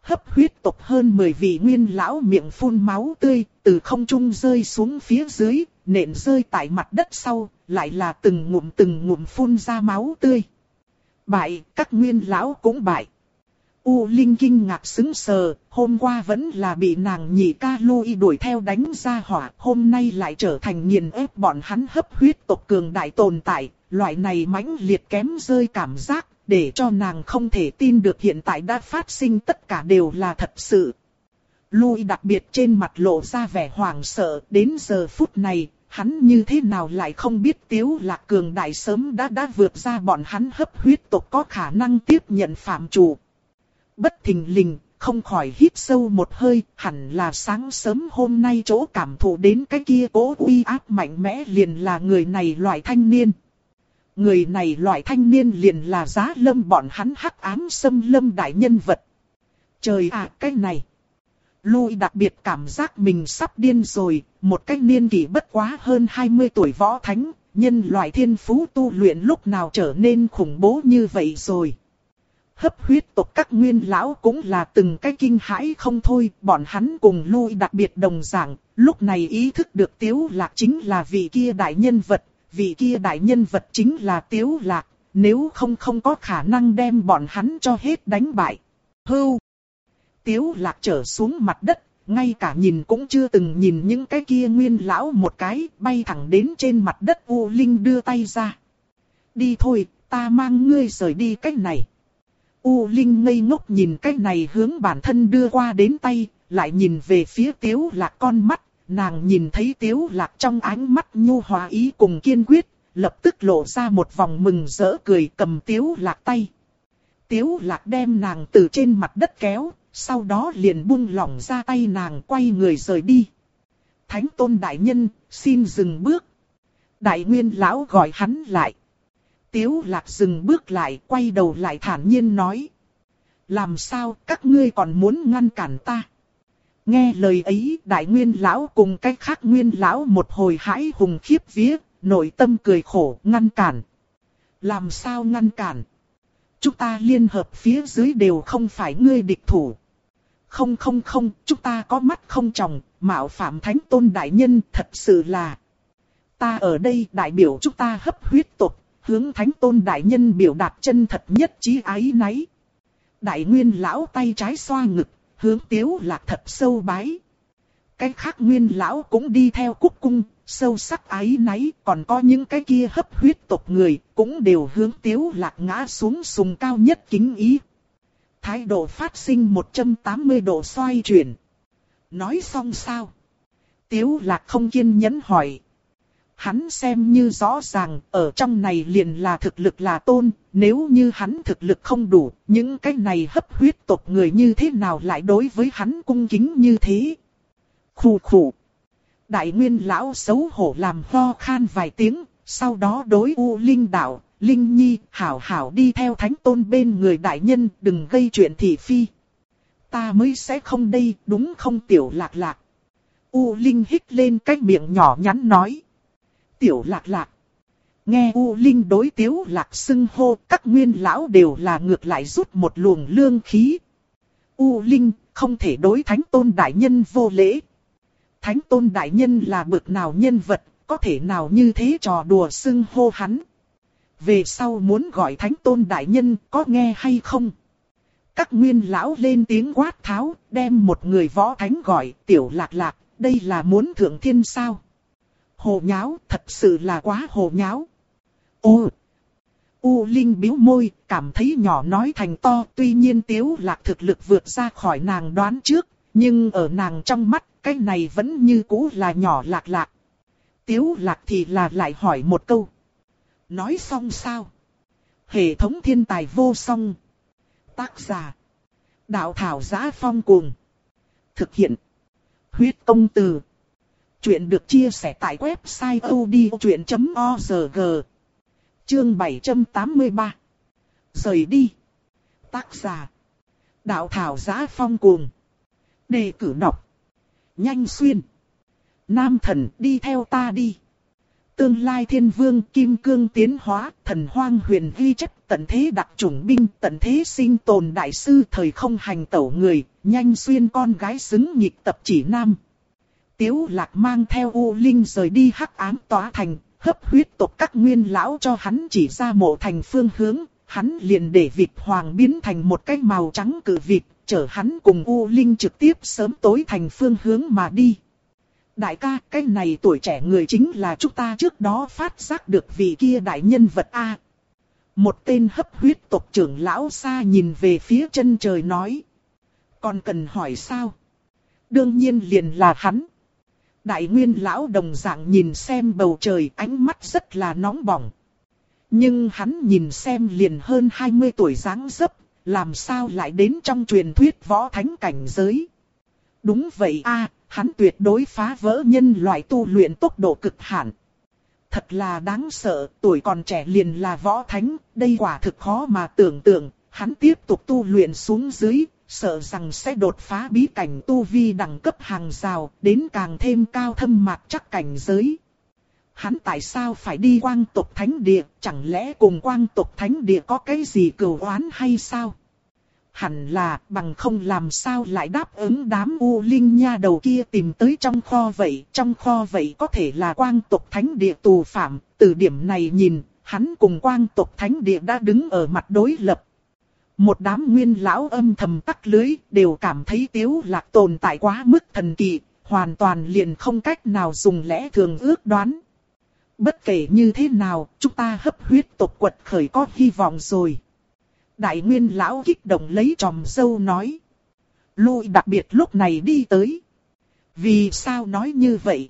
S1: Hấp huyết tộc hơn 10 vị nguyên lão miệng phun máu tươi, từ không trung rơi xuống phía dưới, nện rơi tại mặt đất sau, lại là từng ngụm từng ngụm phun ra máu tươi. Bại, các nguyên lão cũng bại. U Linh kinh ngạc xứng sờ, hôm qua vẫn là bị nàng nhị ca lui đuổi theo đánh ra hỏa, hôm nay lại trở thành nghiền ép bọn hắn hấp huyết tộc cường đại tồn tại, loại này mãnh liệt kém rơi cảm giác, để cho nàng không thể tin được hiện tại đã phát sinh tất cả đều là thật sự. Lui đặc biệt trên mặt lộ ra vẻ hoảng sợ, đến giờ phút này, hắn như thế nào lại không biết tiếu lạc cường đại sớm đã đã vượt ra bọn hắn hấp huyết tộc có khả năng tiếp nhận phạm chủ. Bất thình lình, không khỏi hít sâu một hơi, hẳn là sáng sớm hôm nay chỗ cảm thụ đến cái kia cố uy áp mạnh mẽ liền là người này loại thanh niên. Người này loại thanh niên liền là giá lâm bọn hắn hắc ám xâm lâm đại nhân vật. Trời ạ cái này. Lui đặc biệt cảm giác mình sắp điên rồi, một cái niên kỷ bất quá hơn 20 tuổi võ thánh, nhân loại thiên phú tu luyện lúc nào trở nên khủng bố như vậy rồi hấp huyết tộc các nguyên lão cũng là từng cái kinh hãi không thôi, bọn hắn cùng lui đặc biệt đồng dạng, lúc này ý thức được tiếu lạc chính là vị kia đại nhân vật, vị kia đại nhân vật chính là tiếu lạc, nếu không không có khả năng đem bọn hắn cho hết đánh bại. Hưu! Tiếu lạc trở xuống mặt đất, ngay cả nhìn cũng chưa từng nhìn những cái kia nguyên lão một cái, bay thẳng đến trên mặt đất U Linh đưa tay ra. Đi thôi, ta mang ngươi rời đi cách này. U Linh ngây ngốc nhìn cái này hướng bản thân đưa qua đến tay, lại nhìn về phía tiếu lạc con mắt, nàng nhìn thấy tiếu lạc trong ánh mắt nhu hòa ý cùng kiên quyết, lập tức lộ ra một vòng mừng rỡ cười cầm tiếu lạc tay. Tiếu lạc đem nàng từ trên mặt đất kéo, sau đó liền buông lỏng ra tay nàng quay người rời đi. Thánh tôn đại nhân, xin dừng bước. Đại nguyên lão gọi hắn lại. Tiếu lạc dừng bước lại, quay đầu lại thản nhiên nói. Làm sao các ngươi còn muốn ngăn cản ta? Nghe lời ấy, đại nguyên lão cùng cách khác nguyên lão một hồi hãi hùng khiếp vía, nội tâm cười khổ, ngăn cản. Làm sao ngăn cản? Chúng ta liên hợp phía dưới đều không phải ngươi địch thủ. Không không không, chúng ta có mắt không tròng, mạo phạm thánh tôn đại nhân thật sự là. Ta ở đây đại biểu chúng ta hấp huyết tộc, hướng thánh tôn đại nhân biểu đạt chân thật nhất trí ái náy. Đại nguyên lão tay trái xoa ngực, hướng tiếu lạc thật sâu bái. Cái khác nguyên lão cũng đi theo cúc cung, sâu sắc ái náy, còn có những cái kia hấp huyết tộc người, cũng đều hướng tiếu lạc ngã xuống sùng cao nhất kính ý. Thái độ phát sinh 180 độ xoay chuyển. Nói xong sao? Tiếu lạc không kiên nhẫn hỏi. Hắn xem như rõ ràng, ở trong này liền là thực lực là tôn, nếu như hắn thực lực không đủ, những cái này hấp huyết tộc người như thế nào lại đối với hắn cung kính như thế. Khủ khủ. Đại nguyên lão xấu hổ làm ho khan vài tiếng, sau đó đối U Linh đạo, Linh Nhi, hảo hảo đi theo thánh tôn bên người đại nhân, đừng gây chuyện thị phi. Ta mới sẽ không đây, đúng không tiểu lạc lạc. U Linh hít lên cái miệng nhỏ nhắn nói. Tiểu lạc lạc. Nghe U Linh đối tiếu lạc xưng hô, các nguyên lão đều là ngược lại rút một luồng lương khí. U Linh, không thể đối thánh tôn đại nhân vô lễ. Thánh tôn đại nhân là bực nào nhân vật, có thể nào như thế trò đùa xưng hô hắn. Về sau muốn gọi thánh tôn đại nhân có nghe hay không? Các nguyên lão lên tiếng quát tháo, đem một người võ thánh gọi tiểu lạc lạc, đây là muốn thượng thiên sao? Hồ nháo, thật sự là quá hồ nháo. Ô! U Linh biếu môi, cảm thấy nhỏ nói thành to, tuy nhiên tiếu lạc thực lực vượt ra khỏi nàng đoán trước, nhưng ở nàng trong mắt, cái này vẫn như cũ là nhỏ lạc lạc. Tiếu lạc thì là lại hỏi một câu. Nói xong sao? Hệ thống thiên tài vô song. Tác giả. Đạo thảo giá phong cuồng. Thực hiện. Huyết công từ. Chuyện được chia sẻ tại website odchuyện.org. Chương 783. Rời đi. Tác giả. Đạo thảo giá phong cuồng. Đề cử đọc. Nhanh xuyên. Nam thần đi theo ta đi. Tương lai thiên vương kim cương tiến hóa, thần hoang huyền ghi chất tận thế đặc chủng binh, tận thế sinh tồn đại sư thời không hành tẩu người, nhanh xuyên con gái xứng nhịp tập chỉ nam. Tiếu lạc mang theo U Linh rời đi hắc ám tỏa thành, hấp huyết tộc các nguyên lão cho hắn chỉ ra mộ thành phương hướng, hắn liền để vịt hoàng biến thành một cái màu trắng cử vịt, chở hắn cùng U Linh trực tiếp sớm tối thành phương hướng mà đi. Đại ca, cái này tuổi trẻ người chính là chúng ta trước đó phát giác được vị kia đại nhân vật A. Một tên hấp huyết tộc trưởng lão xa nhìn về phía chân trời nói. Còn cần hỏi sao? Đương nhiên liền là hắn. Đại nguyên lão đồng dạng nhìn xem bầu trời ánh mắt rất là nóng bỏng. Nhưng hắn nhìn xem liền hơn 20 tuổi dáng dấp, làm sao lại đến trong truyền thuyết võ thánh cảnh giới. Đúng vậy a hắn tuyệt đối phá vỡ nhân loại tu luyện tốc độ cực hạn. Thật là đáng sợ, tuổi còn trẻ liền là võ thánh, đây quả thực khó mà tưởng tượng, hắn tiếp tục tu luyện xuống dưới, sợ rằng sẽ đột phá bí cảnh tu vi đẳng cấp hàng rào, đến càng thêm cao thâm mạc chắc cảnh giới. Hắn tại sao phải đi quang tộc thánh địa, chẳng lẽ cùng quang tộc thánh địa có cái gì cừu oán hay sao? hẳn là bằng không làm sao lại đáp ứng đám U Linh nha đầu kia tìm tới trong kho vậy. Trong kho vậy có thể là quang tộc thánh địa tù phạm, từ điểm này nhìn, hắn cùng quang tộc thánh địa đã đứng ở mặt đối lập. Một đám nguyên lão âm thầm tắt lưới đều cảm thấy tiếu lạc tồn tại quá mức thần kỳ, hoàn toàn liền không cách nào dùng lẽ thường ước đoán. Bất kể như thế nào, chúng ta hấp huyết tộc quật khởi có hy vọng rồi. Đại nguyên lão kích động lấy tròm dâu nói. Lui đặc biệt lúc này đi tới. Vì sao nói như vậy?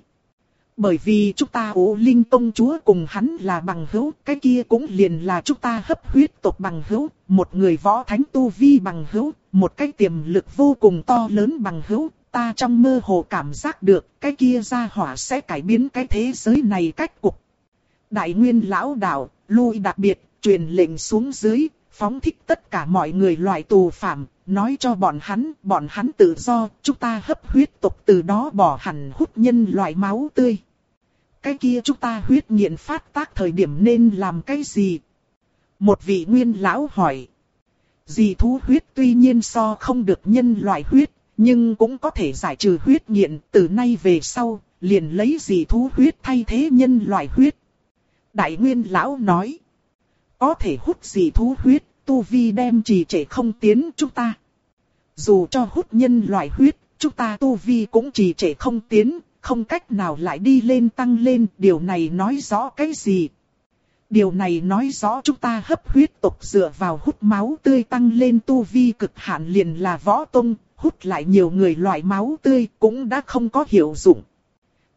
S1: Bởi vì chúng ta ố linh công chúa cùng hắn là bằng hữu, cái kia cũng liền là chúng ta hấp huyết tộc bằng hữu, một người võ thánh tu vi bằng hữu, một cái tiềm lực vô cùng to lớn bằng hữu, ta trong mơ hồ cảm giác được cái kia ra hỏa sẽ cải biến cái thế giới này cách cục. Đại nguyên lão đạo, lui đặc biệt, truyền lệnh xuống dưới, phóng thích tất cả mọi người loại tù phạm, nói cho bọn hắn, bọn hắn tự do, chúng ta hấp huyết tộc từ đó bỏ hẳn hút nhân loại máu tươi. Cái kia chúng ta huyết nghiện phát tác thời điểm nên làm cái gì? Một vị nguyên lão hỏi. Dì thú huyết tuy nhiên so không được nhân loại huyết, nhưng cũng có thể giải trừ huyết nghiện từ nay về sau, liền lấy dì thú huyết thay thế nhân loại huyết. Đại nguyên lão nói có thể hút gì thú huyết, tu vi đem trì trệ không tiến chúng ta. Dù cho hút nhân loại huyết, chúng ta tu vi cũng trì trệ không tiến, không cách nào lại đi lên tăng lên, điều này nói rõ cái gì? Điều này nói rõ chúng ta hấp huyết tộc dựa vào hút máu tươi tăng lên tu vi cực hạn liền là võ tông, hút lại nhiều người loại máu tươi cũng đã không có hiệu dụng.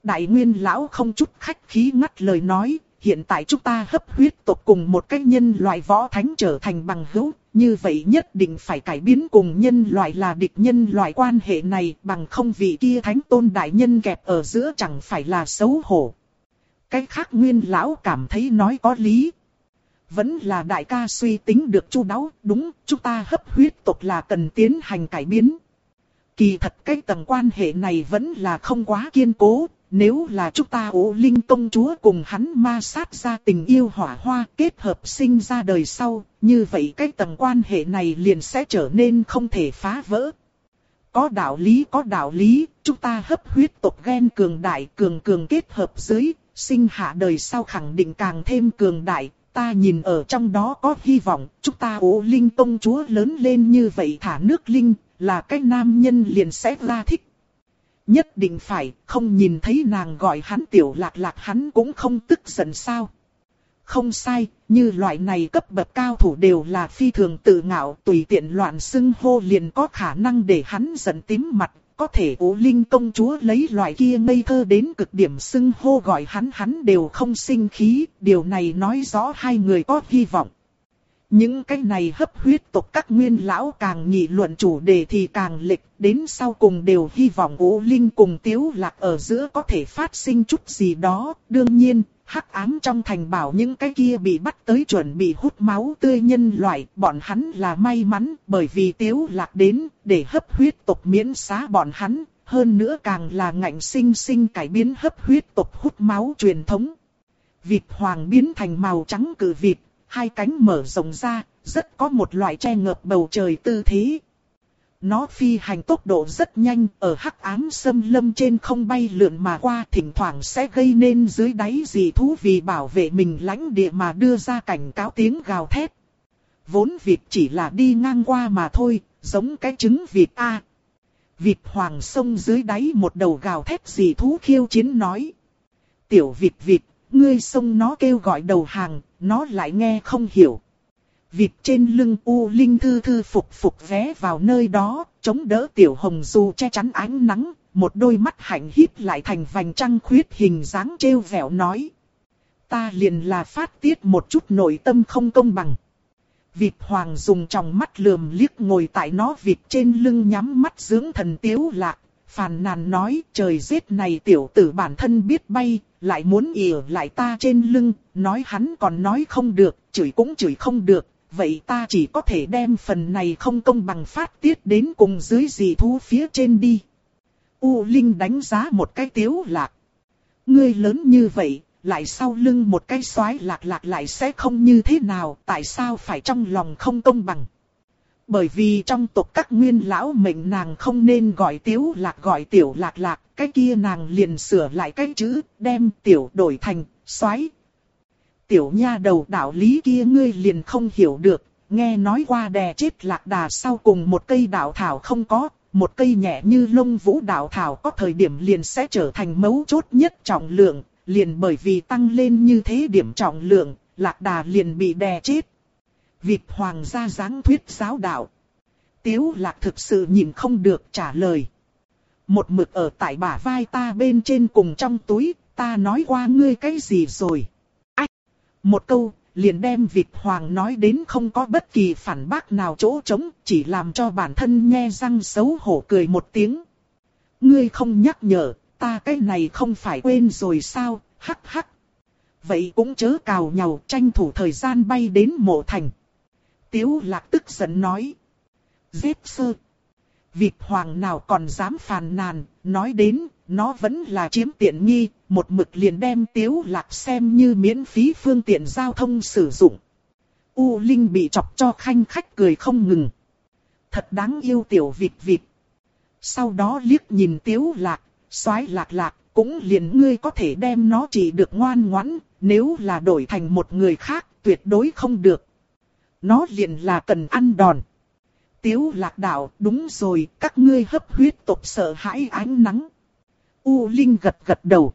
S1: Đại nguyên lão không chút khách khí ngắt lời nói, hiện tại chúng ta hấp huyết tộc cùng một cái nhân loại võ thánh trở thành bằng hữu, như vậy nhất định phải cải biến cùng nhân loại là địch nhân loại quan hệ này bằng không vị kia thánh tôn đại nhân kẹp ở giữa chẳng phải là xấu hổ. Cái khác nguyên lão cảm thấy nói có lý. Vẫn là đại ca suy tính được chu đáo, đúng, chúng ta hấp huyết tộc là cần tiến hành cải biến. Kỳ thật cái tầng quan hệ này vẫn là không quá kiên cố, nếu là chúng ta ố linh công chúa cùng hắn ma sát ra tình yêu hỏa hoa kết hợp sinh ra đời sau, như vậy cái tầng quan hệ này liền sẽ trở nên không thể phá vỡ. Có đạo lý có đạo lý, chúng ta hấp huyết tộc ghen cường đại cường cường kết hợp dưới, sinh hạ đời sau khẳng định càng thêm cường đại, ta nhìn ở trong đó có hy vọng, chúng ta ố linh công chúa lớn lên như vậy thả nước linh, là cái nam nhân liền sẽ ra thích. Nhất định phải, không nhìn thấy nàng gọi hắn tiểu lạc lạc hắn cũng không tức giận sao. Không sai, như loại này cấp bậc cao thủ đều là phi thường tự ngạo, tùy tiện loạn xưng hô liền có khả năng để hắn giận tím mặt, có thể ố linh công chúa lấy loại kia ngây thơ đến cực điểm xưng hô gọi hắn hắn đều không sinh khí, điều này nói rõ hai người có hy vọng. Những cái này hấp huyết tộc các nguyên lão càng nghị luận chủ đề thì càng lịch, đến sau cùng đều hy vọng ố linh cùng tiếu lạc ở giữa có thể phát sinh chút gì đó. Đương nhiên, hắc ám trong thành bảo những cái kia bị bắt tới chuẩn bị hút máu tươi nhân loại, bọn hắn là may mắn bởi vì tiếu lạc đến để hấp huyết tộc miễn xá bọn hắn, hơn nữa càng là ngạnh sinh sinh cải biến hấp huyết tộc hút máu truyền thống. Vịt hoàng biến thành màu trắng cử vịt, hai cánh mở rộng ra, rất có một loại che ngợp bầu trời tư thế. Nó phi hành tốc độ rất nhanh, ở hắc ám sâm lâm trên không bay lượn mà qua, thỉnh thoảng sẽ gây nên dưới đáy gì thú vì bảo vệ mình lãnh địa mà đưa ra cảnh cáo tiếng gào thét. Vốn vịt chỉ là đi ngang qua mà thôi, giống cái trứng vịt A. Vịt hoàng sông dưới đáy một đầu gào thét gì thú khiêu chiến nói. Tiểu vịt vịt, ngươi sông nó kêu gọi đầu hàng, nó lại nghe không hiểu. Vịt trên lưng U Linh Thư Thư phục phục vé vào nơi đó, chống đỡ tiểu hồng dù che chắn ánh nắng, một đôi mắt hạnh híp lại thành vành trăng khuyết hình dáng treo vẻo nói. Ta liền là phát tiết một chút nội tâm không công bằng. Vịt hoàng dùng trong mắt lườm liếc ngồi tại nó vịt trên lưng nhắm mắt dưỡng thần tiếu lạc, phàn nàn nói trời giết này tiểu tử bản thân biết bay, lại muốn ỉa lại ta trên lưng, nói hắn còn nói không được, chửi cũng chửi không được, vậy ta chỉ có thể đem phần này không công bằng phát tiết đến cùng dưới dì thú phía trên đi. U Linh đánh giá một cái tiếu lạc. Ngươi lớn như vậy, lại sau lưng một cái xoái lạc lạc lại sẽ không như thế nào, tại sao phải trong lòng không công bằng. Bởi vì trong tộc các nguyên lão mệnh nàng không nên gọi tiếu lạc gọi tiểu lạc lạc, cái kia nàng liền sửa lại cái chữ, đem tiểu đổi thành, xoáy Tiểu nha đầu đạo lý kia ngươi liền không hiểu được, nghe nói qua đè chết lạc đà sau cùng một cây đạo thảo không có, một cây nhẹ như lông vũ đạo thảo có thời điểm liền sẽ trở thành mấu chốt nhất trọng lượng, liền bởi vì tăng lên như thế điểm trọng lượng, lạc đà liền bị đè chết. Vịt hoàng gia giáng thuyết giáo đạo. Tiếu lạc thực sự nhìn không được trả lời. Một mực ở tại bả vai ta bên trên cùng trong túi, ta nói qua ngươi cái gì rồi. Ách! Một câu, liền đem vịt hoàng nói đến không có bất kỳ phản bác nào chỗ trống, chỉ làm cho bản thân nghe răng xấu hổ cười một tiếng. Ngươi không nhắc nhở, ta cái này không phải quên rồi sao, hắc hắc. Vậy cũng chớ cào nhau, tranh thủ thời gian bay đến mộ thành. Tiếu lạc tức giận nói. Giết sơ. Vịt hoàng nào còn dám phàn nàn, nói đến, nó vẫn là chiếm tiện nghi, một mực liền đem tiếu lạc xem như miễn phí phương tiện giao thông sử dụng. U Linh bị chọc cho khanh khách cười không ngừng. Thật đáng yêu tiểu vịt vịt. Sau đó liếc nhìn tiếu lạc, xoái lạc lạc, cũng liền ngươi có thể đem nó chỉ được ngoan ngoãn, nếu là đổi thành một người khác, tuyệt đối không được. Nó liền là cần ăn đòn. Tiếu lạc đạo, đúng rồi, các ngươi hấp huyết tộc sợ hãi ánh nắng. U Linh gật gật đầu.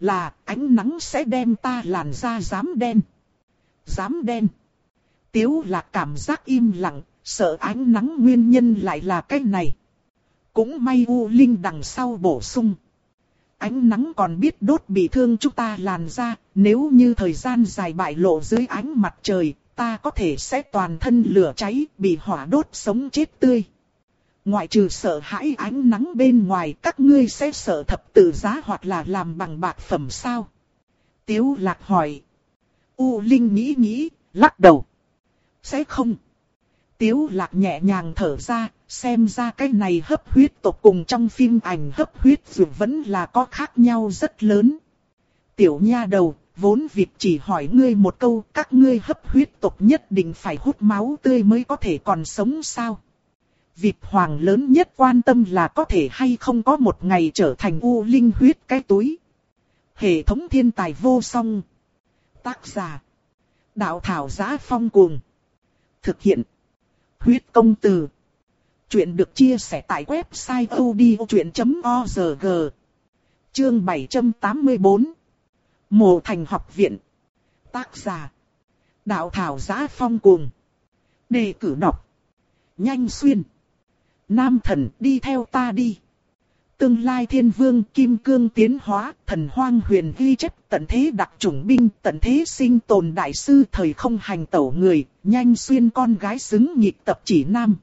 S1: Là, ánh nắng sẽ đem ta làn da dám đen. Dám đen. Tiếu lạc cảm giác im lặng, sợ ánh nắng nguyên nhân lại là cái này. Cũng may U Linh đằng sau bổ sung. Ánh nắng còn biết đốt bị thương chúng ta làn da, nếu như thời gian dài bại lộ dưới ánh mặt trời, ta có thể sẽ toàn thân lửa cháy, bị hỏa đốt sống chết tươi. Ngoại trừ sợ hãi ánh nắng bên ngoài, các ngươi sẽ sợ thập tự giá hoặc là làm bằng bạc phẩm sao? Tiếu lạc hỏi. U Linh nghĩ nghĩ, lắc đầu. Sẽ không. Tiếu lạc nhẹ nhàng thở ra, xem ra cái này hấp huyết tộc cùng trong phim ảnh hấp huyết dù vẫn là có khác nhau rất lớn. Tiểu nha đầu, vốn việc chỉ hỏi ngươi một câu, các ngươi hấp huyết tộc nhất định phải hút máu tươi mới có thể còn sống sao? Việc hoàng lớn nhất quan tâm là có thể hay không có một ngày trở thành u linh huyết cái túi. Hệ thống thiên tài vô song. Tác giả. Đạo thảo giá phong cuồng. Thực hiện. Huyết công từ. Chuyện được chia sẻ tại website odchuyện.org. Chương 784. Mộ thành học viện. Tác giả. Đạo thảo giá phong cuồng. Đề cử đọc. Nhanh xuyên. Nam thần đi theo ta đi. Tương lai thiên vương kim cương tiến hóa, thần hoang huyền ghi chép tận thế đặc chủng binh, tận thế sinh tồn đại sư thời không hành tẩu người, nhanh xuyên con gái xứng nhịp tập chỉ nam.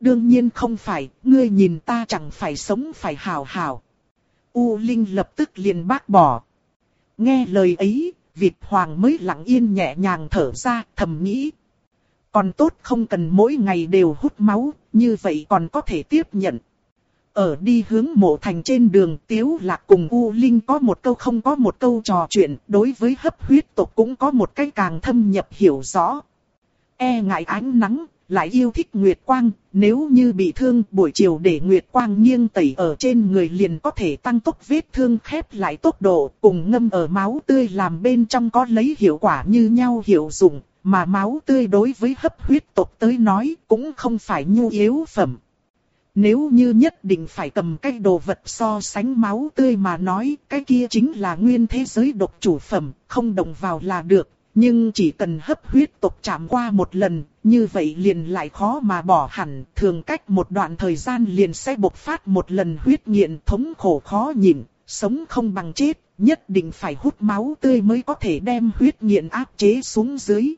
S1: Đương nhiên không phải, ngươi nhìn ta chẳng phải sống phải hào hào. U Linh lập tức liền bác bỏ. Nghe lời ấy, Việt Hoàng mới lặng yên nhẹ nhàng thở ra, thầm nghĩ. Còn tốt không cần mỗi ngày đều hút máu, như vậy còn có thể tiếp nhận. Ở đi hướng mộ thành trên đường Tiếu Lạc cùng U Linh có một câu không có một câu trò chuyện, đối với hấp huyết tộc cũng có một cái càng thâm nhập hiểu rõ. E ngại ánh nắng, lại yêu thích Nguyệt Quang, nếu như bị thương buổi chiều để Nguyệt Quang nghiêng tẩy ở trên người liền có thể tăng tốc vết thương khép lại tốc độ, cùng ngâm ở máu tươi làm bên trong có lấy hiệu quả như nhau hiệu dụng, mà máu tươi đối với hấp huyết tộc tới nói cũng không phải nhu yếu phẩm. Nếu như nhất định phải cầm cái đồ vật so sánh máu tươi mà nói, cái kia chính là nguyên thế giới độc chủ phẩm, không động vào là được, nhưng chỉ cần hấp huyết tộc chạm qua một lần, như vậy liền lại khó mà bỏ hẳn, thường cách một đoạn thời gian liền sẽ bộc phát một lần huyết nghiện thống khổ khó nhịn, sống không bằng chết, nhất định phải hút máu tươi mới có thể đem huyết nghiện áp chế xuống dưới.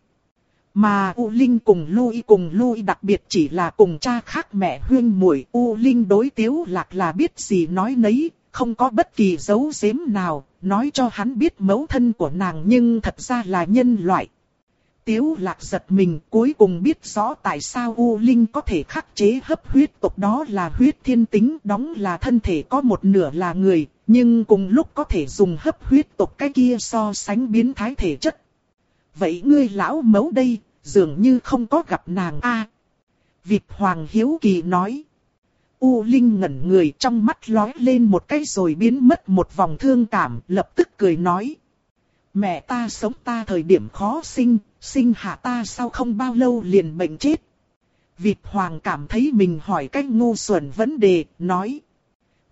S1: Mà U Linh cùng Lui cùng Lui đặc biệt chỉ là cùng cha khác mẹ huyên muội. U Linh đối tiếu lạc là biết gì nói nấy, không có bất kỳ dấu giếm nào, nói cho hắn biết mẫu thân của nàng nhưng thật ra là nhân loại. Tiếu lạc giật mình cuối cùng biết rõ tại sao U Linh có thể khắc chế hấp huyết tộc đó là huyết thiên tính đóng là thân thể có một nửa là người, nhưng cùng lúc có thể dùng hấp huyết tộc cái kia so sánh biến thái thể chất vậy ngươi lão mẫu đây, dường như không có gặp nàng a. À, Việt Hoàng Hiếu Kỳ nói. U Linh ngẩn người trong mắt lói lên một cái rồi biến mất một vòng thương cảm, lập tức cười nói. Mẹ ta sống ta thời điểm khó sinh, sinh hạ ta sau không bao lâu liền bệnh chết. Việt Hoàng cảm thấy mình hỏi cách ngu xuẩn vấn đề, nói.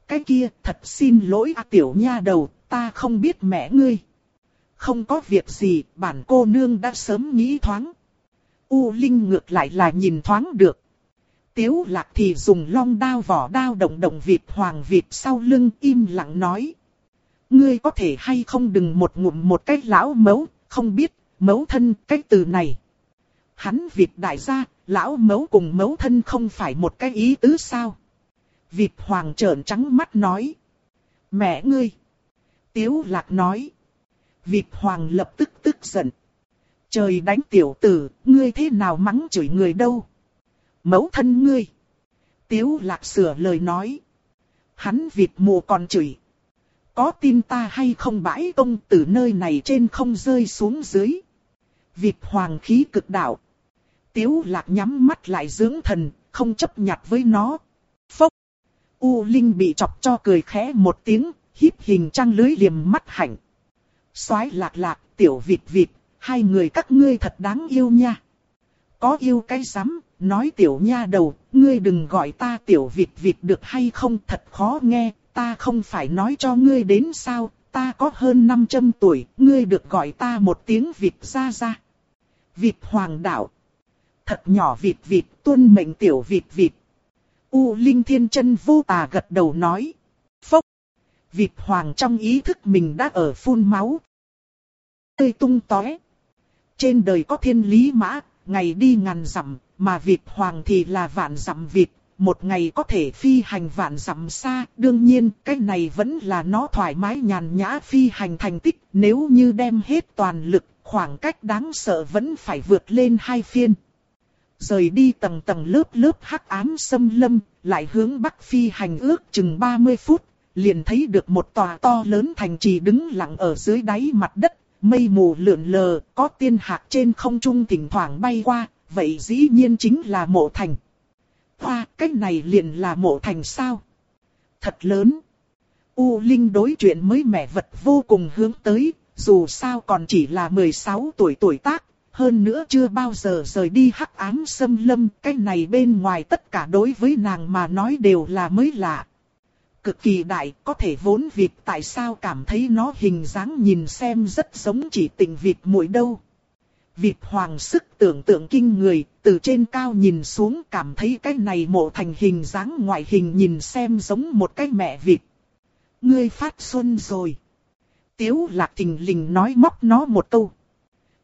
S1: Cái kia thật xin lỗi à, tiểu nha đầu, ta không biết mẹ ngươi không có việc gì, bản cô nương đã sớm nghĩ thoáng. U Linh ngược lại là nhìn thoáng được. Tiếu lạc thì dùng long đao vỏ đao động động vịt hoàng vịt sau lưng im lặng nói. Ngươi có thể hay không đừng một ngụm một cái lão mấu, không biết, mấu thân cái từ này. Hắn vịt đại gia, lão mấu cùng mấu thân không phải một cái ý tứ sao. Vịt hoàng trợn trắng mắt nói. Mẹ ngươi. Tiếu lạc nói. Vịt hoàng lập tức tức giận. Trời đánh tiểu tử, ngươi thế nào mắng chửi người đâu? Mẫu thân ngươi. Tiếu lạc sửa lời nói. Hắn vịt mù còn chửi. Có tin ta hay không bãi công từ nơi này trên không rơi xuống dưới. Vịt hoàng khí cực đạo. Tiếu lạc nhắm mắt lại dưỡng thần, không chấp nhặt với nó. Phốc. U Linh bị chọc cho cười khẽ một tiếng, híp hình trăng lưới liềm mắt hạnh. Xoái lạc lạc, tiểu vịt vịt, hai người các ngươi thật đáng yêu nha. Có yêu cái rắm, nói tiểu nha đầu, ngươi đừng gọi ta tiểu vịt vịt được hay không thật khó nghe, ta không phải nói cho ngươi đến sao, ta có hơn 500 tuổi, ngươi được gọi ta một tiếng vịt ra ra. Vịt hoàng đạo. Thật nhỏ vịt vịt, tuân mệnh tiểu vịt vịt. U Linh Thiên chân vô tà gật đầu nói. Phốc. Vịt hoàng trong ý thức mình đã ở phun máu. Tươi tung tóe. Trên đời có thiên lý mã, ngày đi ngàn dặm, mà vịt hoàng thì là vạn dặm vịt. Một ngày có thể phi hành vạn dặm xa, đương nhiên cái này vẫn là nó thoải mái nhàn nhã phi hành thành tích. Nếu như đem hết toàn lực, khoảng cách đáng sợ vẫn phải vượt lên hai phiên rời đi tầng tầng lớp lớp hắc ám xâm lâm, lại hướng bắc phi hành ước chừng 30 phút, liền thấy được một tòa to lớn thành trì đứng lặng ở dưới đáy mặt đất, mây mù lượn lờ, có tiên hạc trên không trung thỉnh thoảng bay qua, vậy dĩ nhiên chính là mộ thành. Hoa, cái này liền là mộ thành sao? Thật lớn. U Linh đối chuyện mới mẻ vật vô cùng hướng tới, dù sao còn chỉ là 16 tuổi tuổi tác, hơn nữa chưa bao giờ rời đi hắc ám xâm lâm, cái này bên ngoài tất cả đối với nàng mà nói đều là mới lạ. Cực kỳ đại, có thể vốn việc tại sao cảm thấy nó hình dáng nhìn xem rất giống chỉ tình vịt mũi đâu. Vịt hoàng sức tưởng tượng kinh người, từ trên cao nhìn xuống cảm thấy cái này mộ thành hình dáng ngoại hình nhìn xem giống một cái mẹ vịt. Ngươi phát xuân rồi. Tiếu lạc thình lình nói móc nó một câu.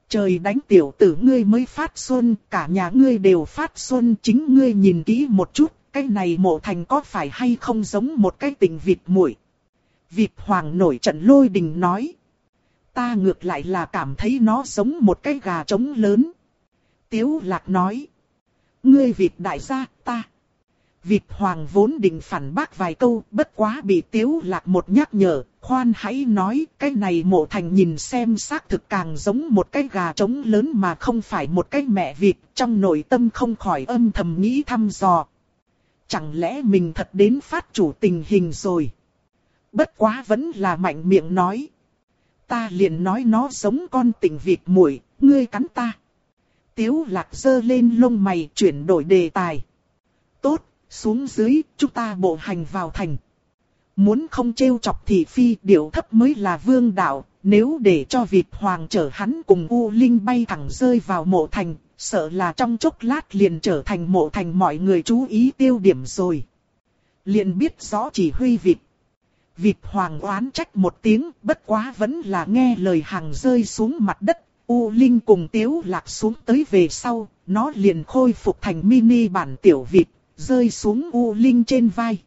S1: Trời đánh tiểu tử ngươi mới phát xuân, cả nhà ngươi đều phát xuân, chính ngươi nhìn kỹ một chút, cái này mộ thành có phải hay không giống một cái tình vịt muội. Vịt hoàng nổi trận lôi đình nói. Ta ngược lại là cảm thấy nó giống một cái gà trống lớn. Tiếu lạc nói. Ngươi vịt đại gia, ta. Vịt hoàng vốn định phản bác vài câu, bất quá bị tiếu lạc một nhắc nhở, khoan hãy nói, cái này mộ thành nhìn xem xác thực càng giống một cái gà trống lớn mà không phải một cái mẹ vịt, trong nội tâm không khỏi âm thầm nghĩ thăm dò. Chẳng lẽ mình thật đến phát chủ tình hình rồi? Bất quá vẫn là mạnh miệng nói. Ta liền nói nó giống con tình vịt muội, ngươi cắn ta. Tiếu lạc dơ lên lông mày chuyển đổi đề tài. Tốt, xuống dưới, chúng ta bộ hành vào thành. Muốn không trêu chọc thì phi điệu thấp mới là vương đạo, nếu để cho vịt hoàng chở hắn cùng U Linh bay thẳng rơi vào mộ thành, sợ là trong chốc lát liền trở thành mộ thành mọi người chú ý tiêu điểm rồi. Liền biết rõ chỉ huy vịt. Vịt hoàng oán trách một tiếng, bất quá vẫn là nghe lời hàng rơi xuống mặt đất. U Linh cùng Tiếu lạc xuống tới về sau, nó liền khôi phục thành mini bản tiểu vịt, rơi xuống U Linh trên vai.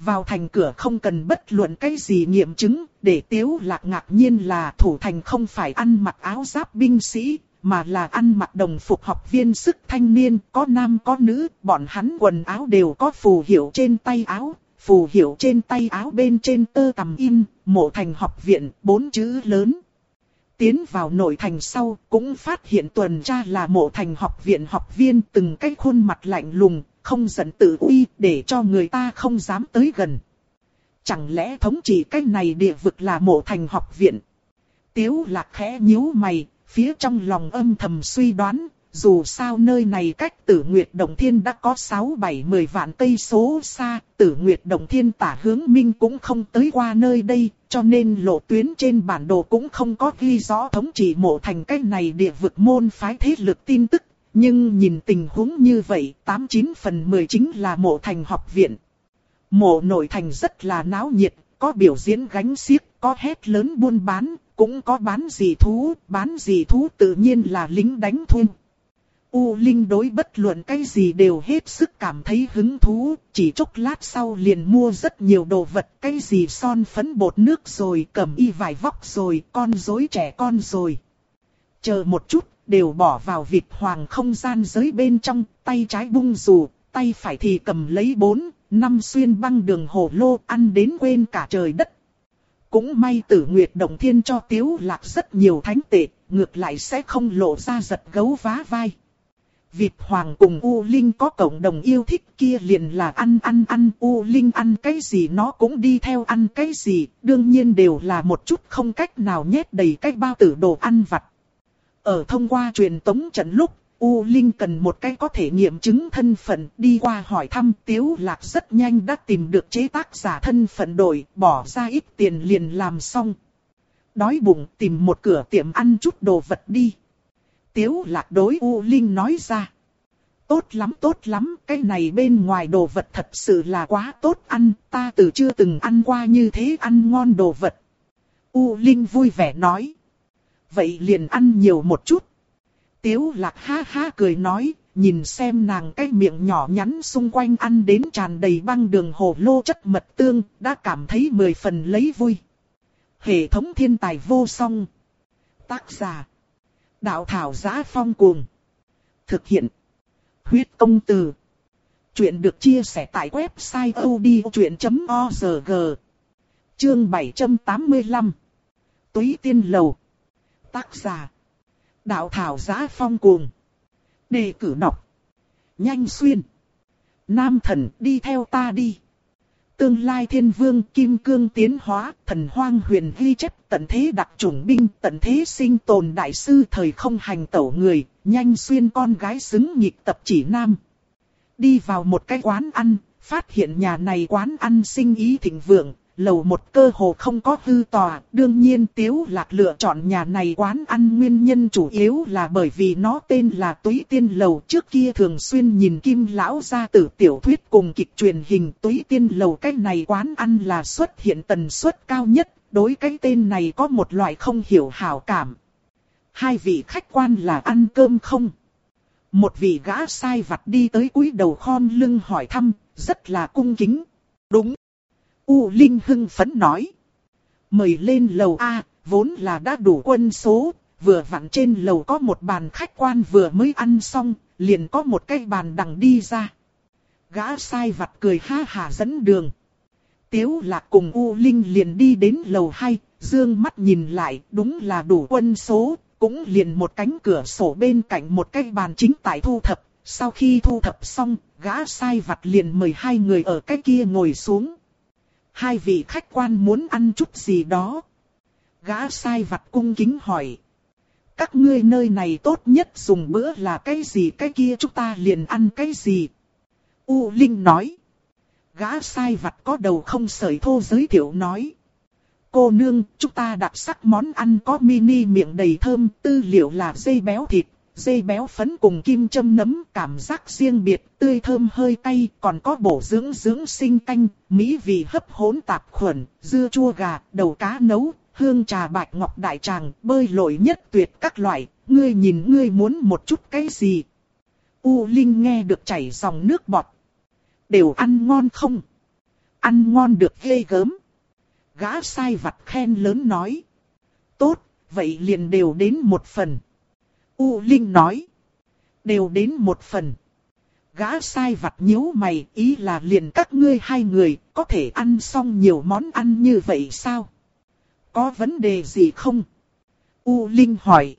S1: Vào thành cửa không cần bất luận cái gì nghiệm chứng, để Tiếu lạc ngạc nhiên là thủ thành không phải ăn mặc áo giáp binh sĩ, mà là ăn mặc đồng phục học viên sức thanh niên, có nam có nữ, bọn hắn quần áo đều có phù hiệu trên tay áo, phù hiệu trên tay áo bên trên tơ tằm in, mộ thành học viện, bốn chữ lớn. Tiến vào nội thành sau, cũng phát hiện tuần tra là mộ thành học viện học viên từng cái khuôn mặt lạnh lùng, không giận tự uy để cho người ta không dám tới gần. Chẳng lẽ thống trị cái này địa vực là mộ thành học viện? Tiếu lạc khẽ nhíu mày, phía trong lòng âm thầm suy đoán, dù sao nơi này cách tử Nguyệt Đồng Thiên đã có 6-7-10 vạn cây số xa, tử Nguyệt Đồng Thiên tả hướng minh cũng không tới qua nơi đây, cho nên lộ tuyến trên bản đồ cũng không có ghi rõ thống trị mộ thành cách này địa vực môn phái thế lực tin tức. Nhưng nhìn tình huống như vậy, 89 phần 10 chính là mộ thành học viện. Mộ nội thành rất là náo nhiệt, có biểu diễn gánh xiếc, có hét lớn buôn bán, cũng có bán gì thú, bán gì thú tự nhiên là lính đánh thu. U Linh đối bất luận cái gì đều hết sức cảm thấy hứng thú, chỉ chốc lát sau liền mua rất nhiều đồ vật, cái gì son phấn bột nước rồi, cầm y vải vóc rồi, con rối trẻ con rồi. Chờ một chút, đều bỏ vào vịt hoàng không gian giới bên trong, tay trái bung dù, tay phải thì cầm lấy bốn, năm xuyên băng đường hồ lô ăn đến quên cả trời đất. Cũng may tử Nguyệt Động Thiên cho Tiếu Lạc rất nhiều thánh tệ, ngược lại sẽ không lộ ra giật gấu vá vai. Vịt Hoàng cùng U Linh có cộng đồng yêu thích kia liền là ăn ăn ăn U Linh ăn cái gì nó cũng đi theo ăn cái gì, đương nhiên đều là một chút không cách nào nhét đầy cái bao tử đồ ăn vặt. Ở thông qua truyền tống trận lúc, U Linh cần một cái có thể nghiệm chứng thân phận đi qua hỏi thăm Tiếu Lạc rất nhanh đã tìm được chế tác giả thân phận đổi, bỏ ra ít tiền liền làm xong. Đói bụng tìm một cửa tiệm ăn chút đồ vật đi. Tiếu Lạc đối U Linh nói ra. Tốt lắm tốt lắm, cái này bên ngoài đồ vật thật sự là quá tốt ăn, ta từ chưa từng ăn qua như thế ăn ngon đồ vật. U Linh vui vẻ nói. Vậy liền ăn nhiều một chút. Tiếu lạc ha ha cười nói, nhìn xem nàng cái miệng nhỏ nhắn xung quanh ăn đến tràn đầy băng đường hồ lô chất mật tương, đã cảm thấy mười phần lấy vui. Hệ thống thiên tài vô song. Tác giả. Đạo thảo giá phong cuồng. Thực hiện. Huyết công từ. Chuyện được chia sẻ tại website odchuyện.org. Chương 785. Túy tiên lầu. Tác giả. Đạo thảo giá phong cuồng. Đề cử nọc Nhanh xuyên. Nam thần đi theo ta đi. Tương lai thiên vương kim cương tiến hóa, thần hoang huyền ghi chép tận thế đặc chủng binh, tận thế sinh tồn đại sư thời không hành tẩu người, nhanh xuyên con gái xứng nhịp tập chỉ nam. Đi vào một cái quán ăn, phát hiện nhà này quán ăn sinh ý thịnh vượng, lầu một cơ hồ không có hư tòa, đương nhiên Tiếu Lạc lựa chọn nhà này quán ăn nguyên nhân chủ yếu là bởi vì nó tên là Túy Tiên Lầu. Trước kia thường xuyên nhìn Kim Lão gia tử tiểu thuyết cùng kịch truyền hình Túy Tiên Lầu cái này quán ăn là xuất hiện tần suất cao nhất, đối cái tên này có một loại không hiểu hảo cảm. Hai vị khách quan là ăn cơm không? Một vị gã sai vặt đi tới cúi đầu khom lưng hỏi thăm, rất là cung kính. Đúng. U Linh hưng phấn nói. Mời lên lầu A, vốn là đã đủ quân số, vừa vặn trên lầu có một bàn khách quan vừa mới ăn xong, liền có một cái bàn đằng đi ra. Gã sai vặt cười ha hà dẫn đường. Tiếu lạc cùng U Linh liền đi đến lầu 2, dương mắt nhìn lại, đúng là đủ quân số, cũng liền một cánh cửa sổ bên cạnh một cái bàn chính tại thu thập. Sau khi thu thập xong, gã sai vặt liền mời hai người ở cái kia ngồi xuống hai vị khách quan muốn ăn chút gì đó. Gã sai vặt cung kính hỏi. Các ngươi nơi này tốt nhất dùng bữa là cái gì cái kia chúng ta liền ăn cái gì. U Linh nói. Gã sai vặt có đầu không sợi thô giới thiệu nói. Cô nương, chúng ta đặc sắc món ăn có mini miệng đầy thơm, tư liệu là dây béo thịt, dây béo phấn cùng kim châm nấm, cảm giác riêng biệt, tươi thơm hơi cay, còn có bổ dưỡng dưỡng sinh canh, mỹ vị hấp hỗn tạp khuẩn, dưa chua gà, đầu cá nấu, hương trà bạch ngọc đại tràng, bơi lội nhất tuyệt các loại, ngươi nhìn ngươi muốn một chút cái gì. U Linh nghe được chảy dòng nước bọt. Đều ăn ngon không? Ăn ngon được ghê gớm. Gã sai vặt khen lớn nói. Tốt, vậy liền đều đến một phần. U Linh nói. Đều đến một phần. Gã sai vặt nhíu mày ý là liền các ngươi hai người có thể ăn xong nhiều món ăn như vậy sao? Có vấn đề gì không? U Linh hỏi.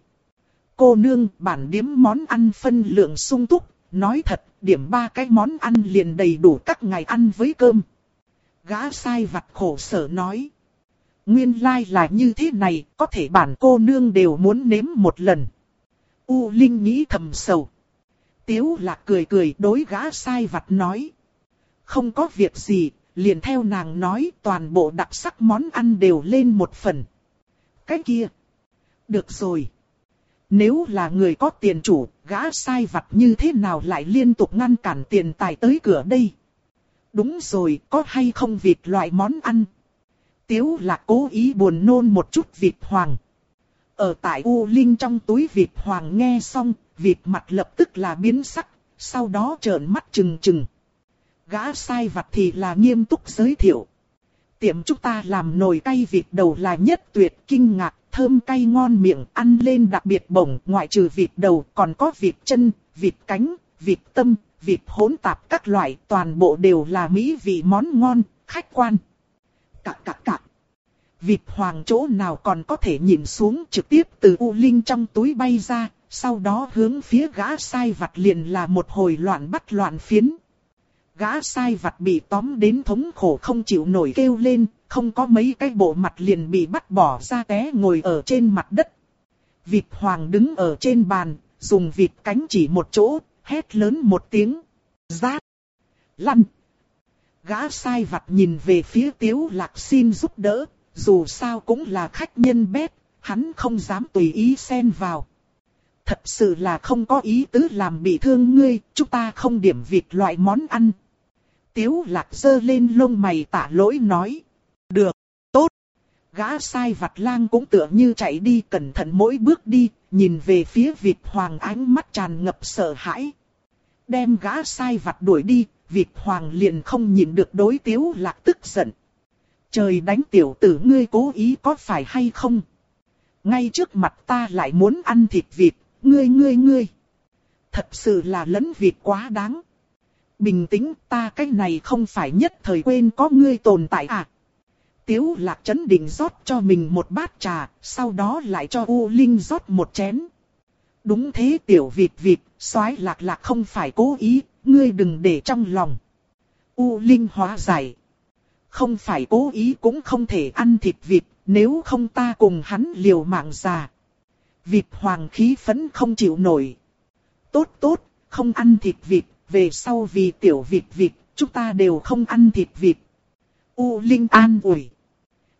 S1: Cô nương bản điếm món ăn phân lượng sung túc, nói thật, điểm ba cái món ăn liền đầy đủ các ngày ăn với cơm. Gã sai vặt khổ sở nói. Nguyên lai like là như thế này, có thể bản cô nương đều muốn nếm một lần. U Linh nghĩ thầm sầu. Tiếu lạc cười cười đối gã sai vặt nói. Không có việc gì, liền theo nàng nói toàn bộ đặc sắc món ăn đều lên một phần. Cái kia. Được rồi. Nếu là người có tiền chủ, gã sai vặt như thế nào lại liên tục ngăn cản tiền tài tới cửa đây? Đúng rồi, có hay không vịt loại món ăn? Tiếu lạc cố ý buồn nôn một chút vịt hoàng. Ở tại U Linh trong túi vịt hoàng nghe xong, vịt mặt lập tức là biến sắc, sau đó trợn mắt trừng trừng. Gã sai vặt thì là nghiêm túc giới thiệu. Tiệm chúng ta làm nồi cay vịt đầu là nhất tuyệt kinh ngạc, thơm cay ngon miệng, ăn lên đặc biệt bổng, ngoại trừ vịt đầu còn có vịt chân, vịt cánh, vịt tâm, vịt hỗn tạp các loại, toàn bộ đều là mỹ vị món ngon, khách quan. Cạc cạc cạc. Vịt hoàng chỗ nào còn có thể nhìn xuống trực tiếp từ U Linh trong túi bay ra, sau đó hướng phía gã sai vặt liền là một hồi loạn bắt loạn phiến. Gã sai vặt bị tóm đến thống khổ không chịu nổi kêu lên, không có mấy cái bộ mặt liền bị bắt bỏ ra té ngồi ở trên mặt đất. Vịt hoàng đứng ở trên bàn, dùng vịt cánh chỉ một chỗ, hét lớn một tiếng. Giác! Lăn! Gã sai vặt nhìn về phía tiếu lạc xin giúp đỡ, dù sao cũng là khách nhân bếp, hắn không dám tùy ý xen vào. Thật sự là không có ý tứ làm bị thương ngươi, chúng ta không điểm vịt loại món ăn. Tiếu lạc dơ lên lông mày tả lỗi nói. Được, tốt. Gã sai vặt lang cũng tựa như chạy đi cẩn thận mỗi bước đi, nhìn về phía vịt hoàng ánh mắt tràn ngập sợ hãi. Đem gã sai vặt đuổi đi, vịt hoàng liền không nhìn được đối tiếu lạc tức giận. Trời đánh tiểu tử ngươi cố ý có phải hay không? Ngay trước mặt ta lại muốn ăn thịt vịt, ngươi ngươi ngươi. Thật sự là lẫn vịt quá đáng. Bình tĩnh ta cái này không phải nhất thời quên có ngươi tồn tại à. Tiếu lạc chấn định rót cho mình một bát trà, sau đó lại cho U Linh rót một chén. Đúng thế tiểu vịt vịt, soái lạc lạc không phải cố ý, ngươi đừng để trong lòng. U Linh hóa giải. Không phải cố ý cũng không thể ăn thịt vịt, nếu không ta cùng hắn liều mạng già. Vịt hoàng khí phấn không chịu nổi. Tốt tốt, không ăn thịt vịt, về sau vì tiểu vịt vịt, chúng ta đều không ăn thịt vịt. U Linh an ủi.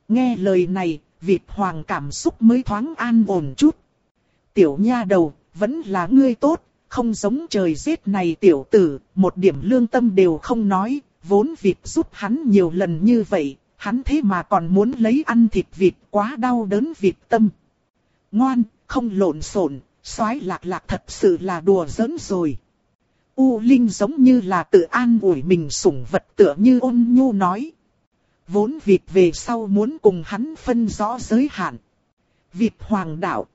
S1: Nghe lời này, vịt hoàng cảm xúc mới thoáng an ổn chút. Tiểu nha đầu, vẫn là ngươi tốt, không giống trời giết này tiểu tử, một điểm lương tâm đều không nói, vốn vịt giúp hắn nhiều lần như vậy, hắn thế mà còn muốn lấy ăn thịt vịt quá đau đớn vịt tâm. Ngoan, không lộn xộn, soái lạc lạc thật sự là đùa giỡn rồi. U Linh giống như là tự an ủi mình sủng vật tựa như ôn nhu nói. Vốn vịt về sau muốn cùng hắn phân rõ giới hạn. Vịt hoàng đạo.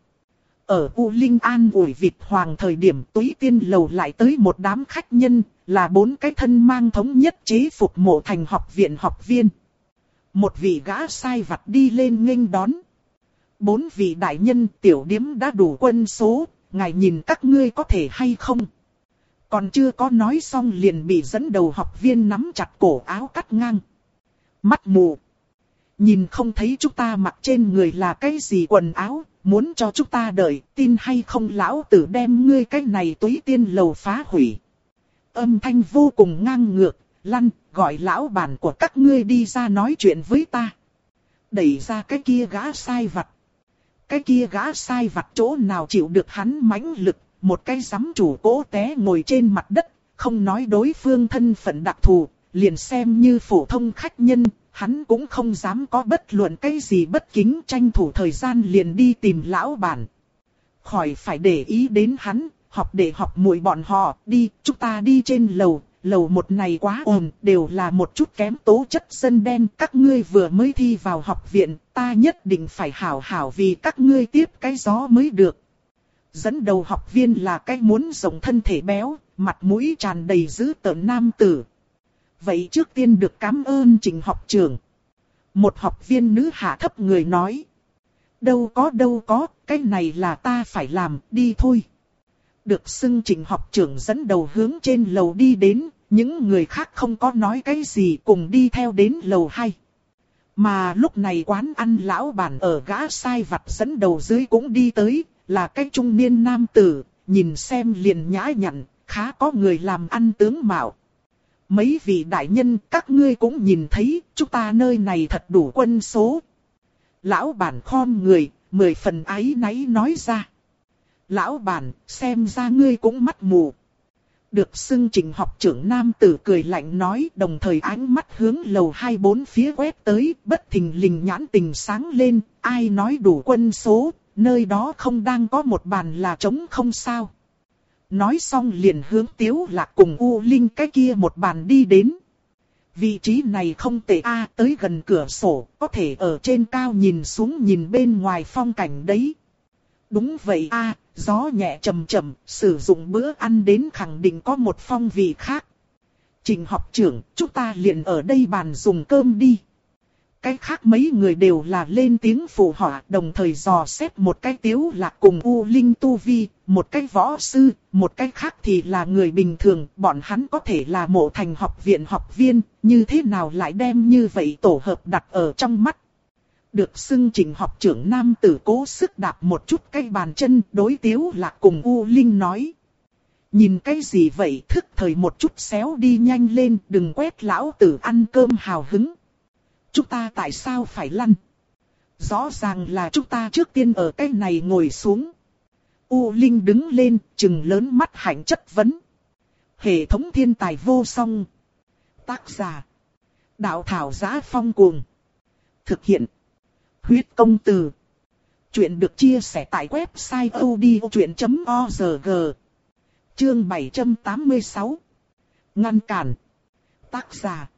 S1: Ở U Linh an ủi vịt hoàng thời điểm túy tiên lầu lại tới một đám khách nhân, là bốn cái thân mang thống nhất chế phục mộ thành học viện học viên. Một vị gã sai vặt đi lên nghênh đón. Bốn vị đại nhân tiểu điếm đã đủ quân số, ngài nhìn các ngươi có thể hay không? Còn chưa có nói xong liền bị dẫn đầu học viên nắm chặt cổ áo cắt ngang. Mắt mù. Nhìn không thấy chúng ta mặc trên người là cái gì quần áo, muốn cho chúng ta đợi, tin hay không lão tử đem ngươi cái này túy tiên lầu phá hủy. Âm thanh vô cùng ngang ngược, lăn, gọi lão bản của các ngươi đi ra nói chuyện với ta. Đẩy ra cái kia gã sai vặt. Cái kia gã sai vặt chỗ nào chịu được hắn mãnh lực, một cái giám chủ cố té ngồi trên mặt đất, không nói đối phương thân phận đặc thù, liền xem như phổ thông khách nhân, hắn cũng không dám có bất luận cái gì bất kính tranh thủ thời gian liền đi tìm lão bản. Khỏi phải để ý đến hắn, học để học muội bọn họ, đi, chúng ta đi trên lầu, lầu một này quá ồn, đều là một chút kém tố chất dân đen, các ngươi vừa mới thi vào học viện, ta nhất định phải hảo hảo vì các ngươi tiếp cái gió mới được. Dẫn đầu học viên là cái muốn rộng thân thể béo, mặt mũi tràn đầy dữ tợn nam tử. Vậy trước tiên được cảm ơn trình học trưởng. Một học viên nữ hạ thấp người nói. Đâu có đâu có, cái này là ta phải làm, đi thôi. Được xưng trình học trưởng dẫn đầu hướng trên lầu đi đến, những người khác không có nói cái gì cùng đi theo đến lầu 2. Mà lúc này quán ăn lão bản ở gã sai vặt dẫn đầu dưới cũng đi tới, là cái trung niên nam tử, nhìn xem liền nhã nhặn, khá có người làm ăn tướng mạo. Mấy vị đại nhân các ngươi cũng nhìn thấy, chúng ta nơi này thật đủ quân số. Lão bản khom người, mười phần ái náy nói ra. Lão bản, xem ra ngươi cũng mắt mù. Được xưng trình học trưởng nam tử cười lạnh nói đồng thời ánh mắt hướng lầu hai bốn phía quét tới, bất thình lình nhãn tình sáng lên, ai nói đủ quân số, nơi đó không đang có một bàn là trống không sao. Nói xong liền hướng tiếu lạc cùng U Linh cái kia một bàn đi đến. Vị trí này không tệ a tới gần cửa sổ, có thể ở trên cao nhìn xuống nhìn bên ngoài phong cảnh đấy. Đúng vậy a gió nhẹ trầm trầm, sử dụng bữa ăn đến khẳng định có một phong vị khác. Trình học trưởng, chúng ta liền ở đây bàn dùng cơm đi. Cái khác mấy người đều là lên tiếng phụ họa đồng thời dò xét một cái tiếu lạc cùng U Linh Tu Vi, một cái võ sư, một cái khác thì là người bình thường, bọn hắn có thể là mộ thành học viện học viên, như thế nào lại đem như vậy tổ hợp đặt ở trong mắt. Được xưng trình học trưởng nam tử cố sức đạp một chút cái bàn chân đối tiếu lạc cùng U Linh nói. Nhìn cái gì vậy thức thời một chút xéo đi nhanh lên đừng quét lão tử ăn cơm hào hứng. Chúng ta tại sao phải lăn? Rõ ràng là chúng ta trước tiên ở cái này ngồi xuống. U Linh đứng lên, chừng lớn mắt hạnh chất vấn. Hệ thống thiên tài vô song. Tác giả. Đạo thảo giá phong cuồng. Thực hiện. Huyết công từ. Chuyện được chia sẻ tại website odchuyện.org. Chương 786. Ngăn cản. Tác giả.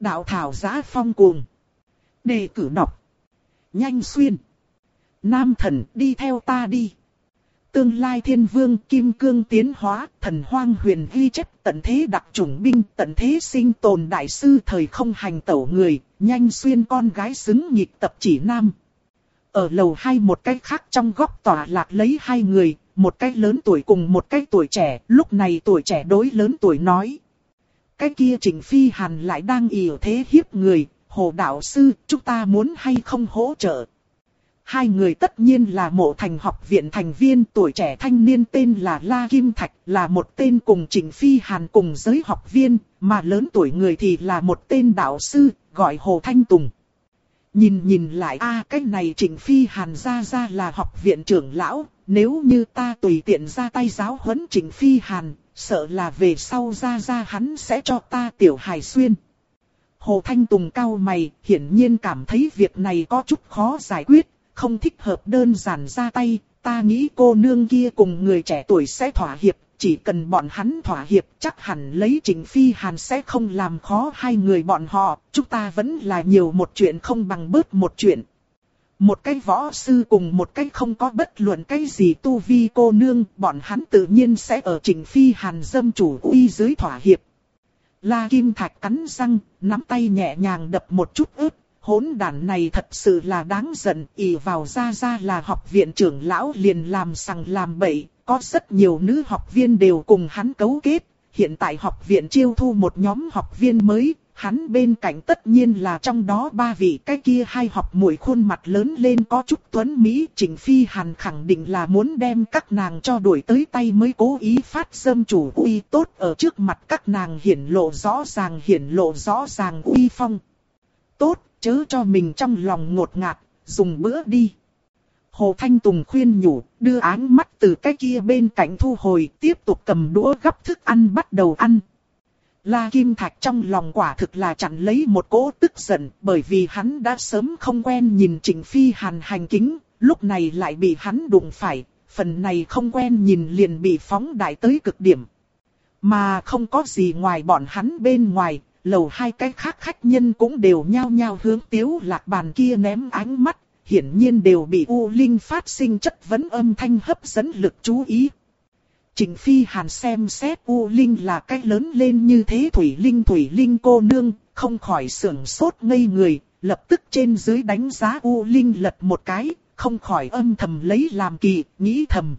S1: Đạo thảo giá phong cuồng. Đề cử đọc. Nhanh xuyên. Nam thần đi theo ta đi. Tương lai thiên vương kim cương tiến hóa, thần hoang huyền ghi chép tận thế đặc chủng binh, tận thế sinh tồn đại sư thời không hành tẩu người, nhanh xuyên con gái xứng nhịp tập chỉ nam. Ở lầu hai một cái khác trong góc tòa lạc lấy hai người, một cái lớn tuổi cùng một cái tuổi trẻ, lúc này tuổi trẻ đối lớn tuổi nói. Cái kia Trình Phi Hàn lại đang ỉa thế hiếp người, hồ đạo sư, chúng ta muốn hay không hỗ trợ. Hai người tất nhiên là mộ thành học viện thành viên tuổi trẻ thanh niên tên là La Kim Thạch, là một tên cùng Trình Phi Hàn cùng giới học viên, mà lớn tuổi người thì là một tên đạo sư, gọi Hồ Thanh Tùng. Nhìn nhìn lại a à, cái này Trình Phi Hàn ra ra là học viện trưởng lão, nếu như ta tùy tiện ra tay giáo huấn Trình Phi Hàn, sợ là về sau ra ra hắn sẽ cho ta tiểu hài xuyên. Hồ Thanh Tùng cao mày, hiển nhiên cảm thấy việc này có chút khó giải quyết, không thích hợp đơn giản ra tay, ta nghĩ cô nương kia cùng người trẻ tuổi sẽ thỏa hiệp, chỉ cần bọn hắn thỏa hiệp chắc hẳn lấy Trình Phi Hàn sẽ không làm khó hai người bọn họ, chúng ta vẫn là nhiều một chuyện không bằng bớt một chuyện. Một cái võ sư cùng một cái không có bất luận cái gì tu vi cô nương, bọn hắn tự nhiên sẽ ở Trình Phi Hàn dâm chủ uy dưới thỏa hiệp. La Kim Thạch cắn răng, nắm tay nhẹ nhàng đập một chút ướt, hỗn đàn này thật sự là đáng giận, ỉ vào ra ra là học viện trưởng lão liền làm sằng làm bậy, có rất nhiều nữ học viên đều cùng hắn cấu kết, hiện tại học viện chiêu thu một nhóm học viên mới, hắn bên cạnh tất nhiên là trong đó ba vị cái kia hai học mũi khuôn mặt lớn lên có chút tuấn Mỹ. Trình Phi Hàn khẳng định là muốn đem các nàng cho đuổi tới tay mới cố ý phát dâm chủ uy tốt ở trước mặt các nàng hiển lộ rõ ràng hiển lộ rõ ràng uy phong. Tốt, chớ cho mình trong lòng ngột ngạt, dùng bữa đi. Hồ Thanh Tùng khuyên nhủ, đưa áng mắt từ cái kia bên cạnh thu hồi, tiếp tục cầm đũa gấp thức ăn bắt đầu ăn. La Kim Thạch trong lòng quả thực là chặn lấy một cỗ tức giận, bởi vì hắn đã sớm không quen nhìn Trịnh Phi Hàn hành kính, lúc này lại bị hắn đụng phải, phần này không quen nhìn liền bị phóng đại tới cực điểm. Mà không có gì ngoài bọn hắn bên ngoài, lầu hai cái khác khách nhân cũng đều nhao nhao hướng tiếu lạc bàn kia ném ánh mắt, hiển nhiên đều bị U Linh phát sinh chất vấn âm thanh hấp dẫn lực chú ý. Trình Phi Hàn xem xét U Linh là cách lớn lên như thế Thủy Linh Thủy Linh cô nương, không khỏi sưởng sốt ngây người, lập tức trên dưới đánh giá U Linh lật một cái, không khỏi âm thầm lấy làm kỳ, nghĩ thầm.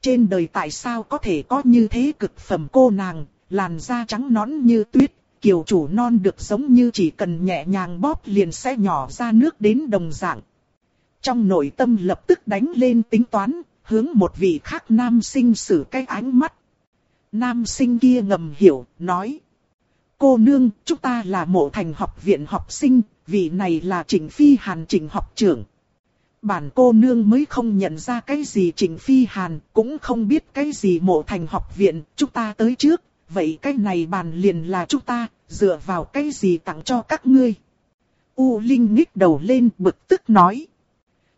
S1: Trên đời tại sao có thể có như thế cực phẩm cô nàng, làn da trắng nõn như tuyết, kiều chủ non được giống như chỉ cần nhẹ nhàng bóp liền sẽ nhỏ ra nước đến đồng dạng. Trong nội tâm lập tức đánh lên tính toán, hướng một vị khác nam sinh sử cái ánh mắt. Nam sinh kia ngầm hiểu, nói. Cô nương, chúng ta là mộ thành học viện học sinh, vị này là Trình Phi Hàn Trình học trưởng. Bản cô nương mới không nhận ra cái gì Trình Phi Hàn, cũng không biết cái gì mộ thành học viện, chúng ta tới trước, vậy cái này bàn liền là chúng ta, dựa vào cái gì tặng cho các ngươi. U Linh nhích đầu lên bực tức nói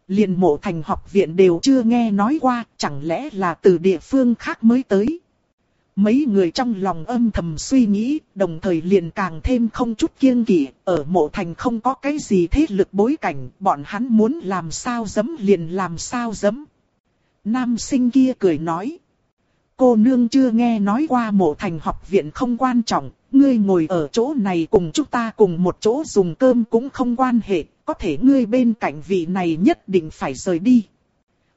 S1: liền mộ thành học viện đều chưa nghe nói qua, chẳng lẽ là từ địa phương khác mới tới. Mấy người trong lòng âm thầm suy nghĩ, đồng thời liền càng thêm không chút kiêng kỵ, ở mộ thành không có cái gì thế lực bối cảnh, bọn hắn muốn làm sao dấm liền làm sao dấm. Nam sinh kia cười nói. Cô nương chưa nghe nói qua mộ thành học viện không quan trọng, ngươi ngồi ở chỗ này cùng chúng ta cùng một chỗ dùng cơm cũng không quan hệ, có thể ngươi bên cạnh vị này nhất định phải rời đi.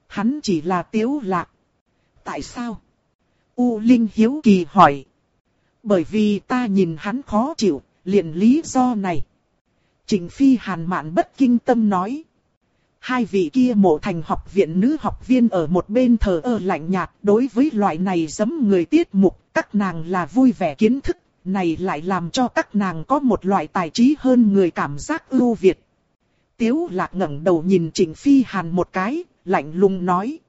S1: Hắn chỉ là tiếu lạc. Tại sao? U Linh hiếu kỳ hỏi. Bởi vì ta nhìn hắn khó chịu, liền lý do này. Trình Phi Hàn mạn bất kinh tâm nói. Hai vị kia mộ thành học viện nữ học viên ở một bên thờ ơ lạnh nhạt đối với loại này giấm người tiết mục, các nàng là vui vẻ kiến thức, này lại làm cho các nàng có một loại tài trí hơn người cảm giác ưu việt. Tiếu lạc ngẩng đầu nhìn Trình Phi Hàn một cái, lạnh lùng nói.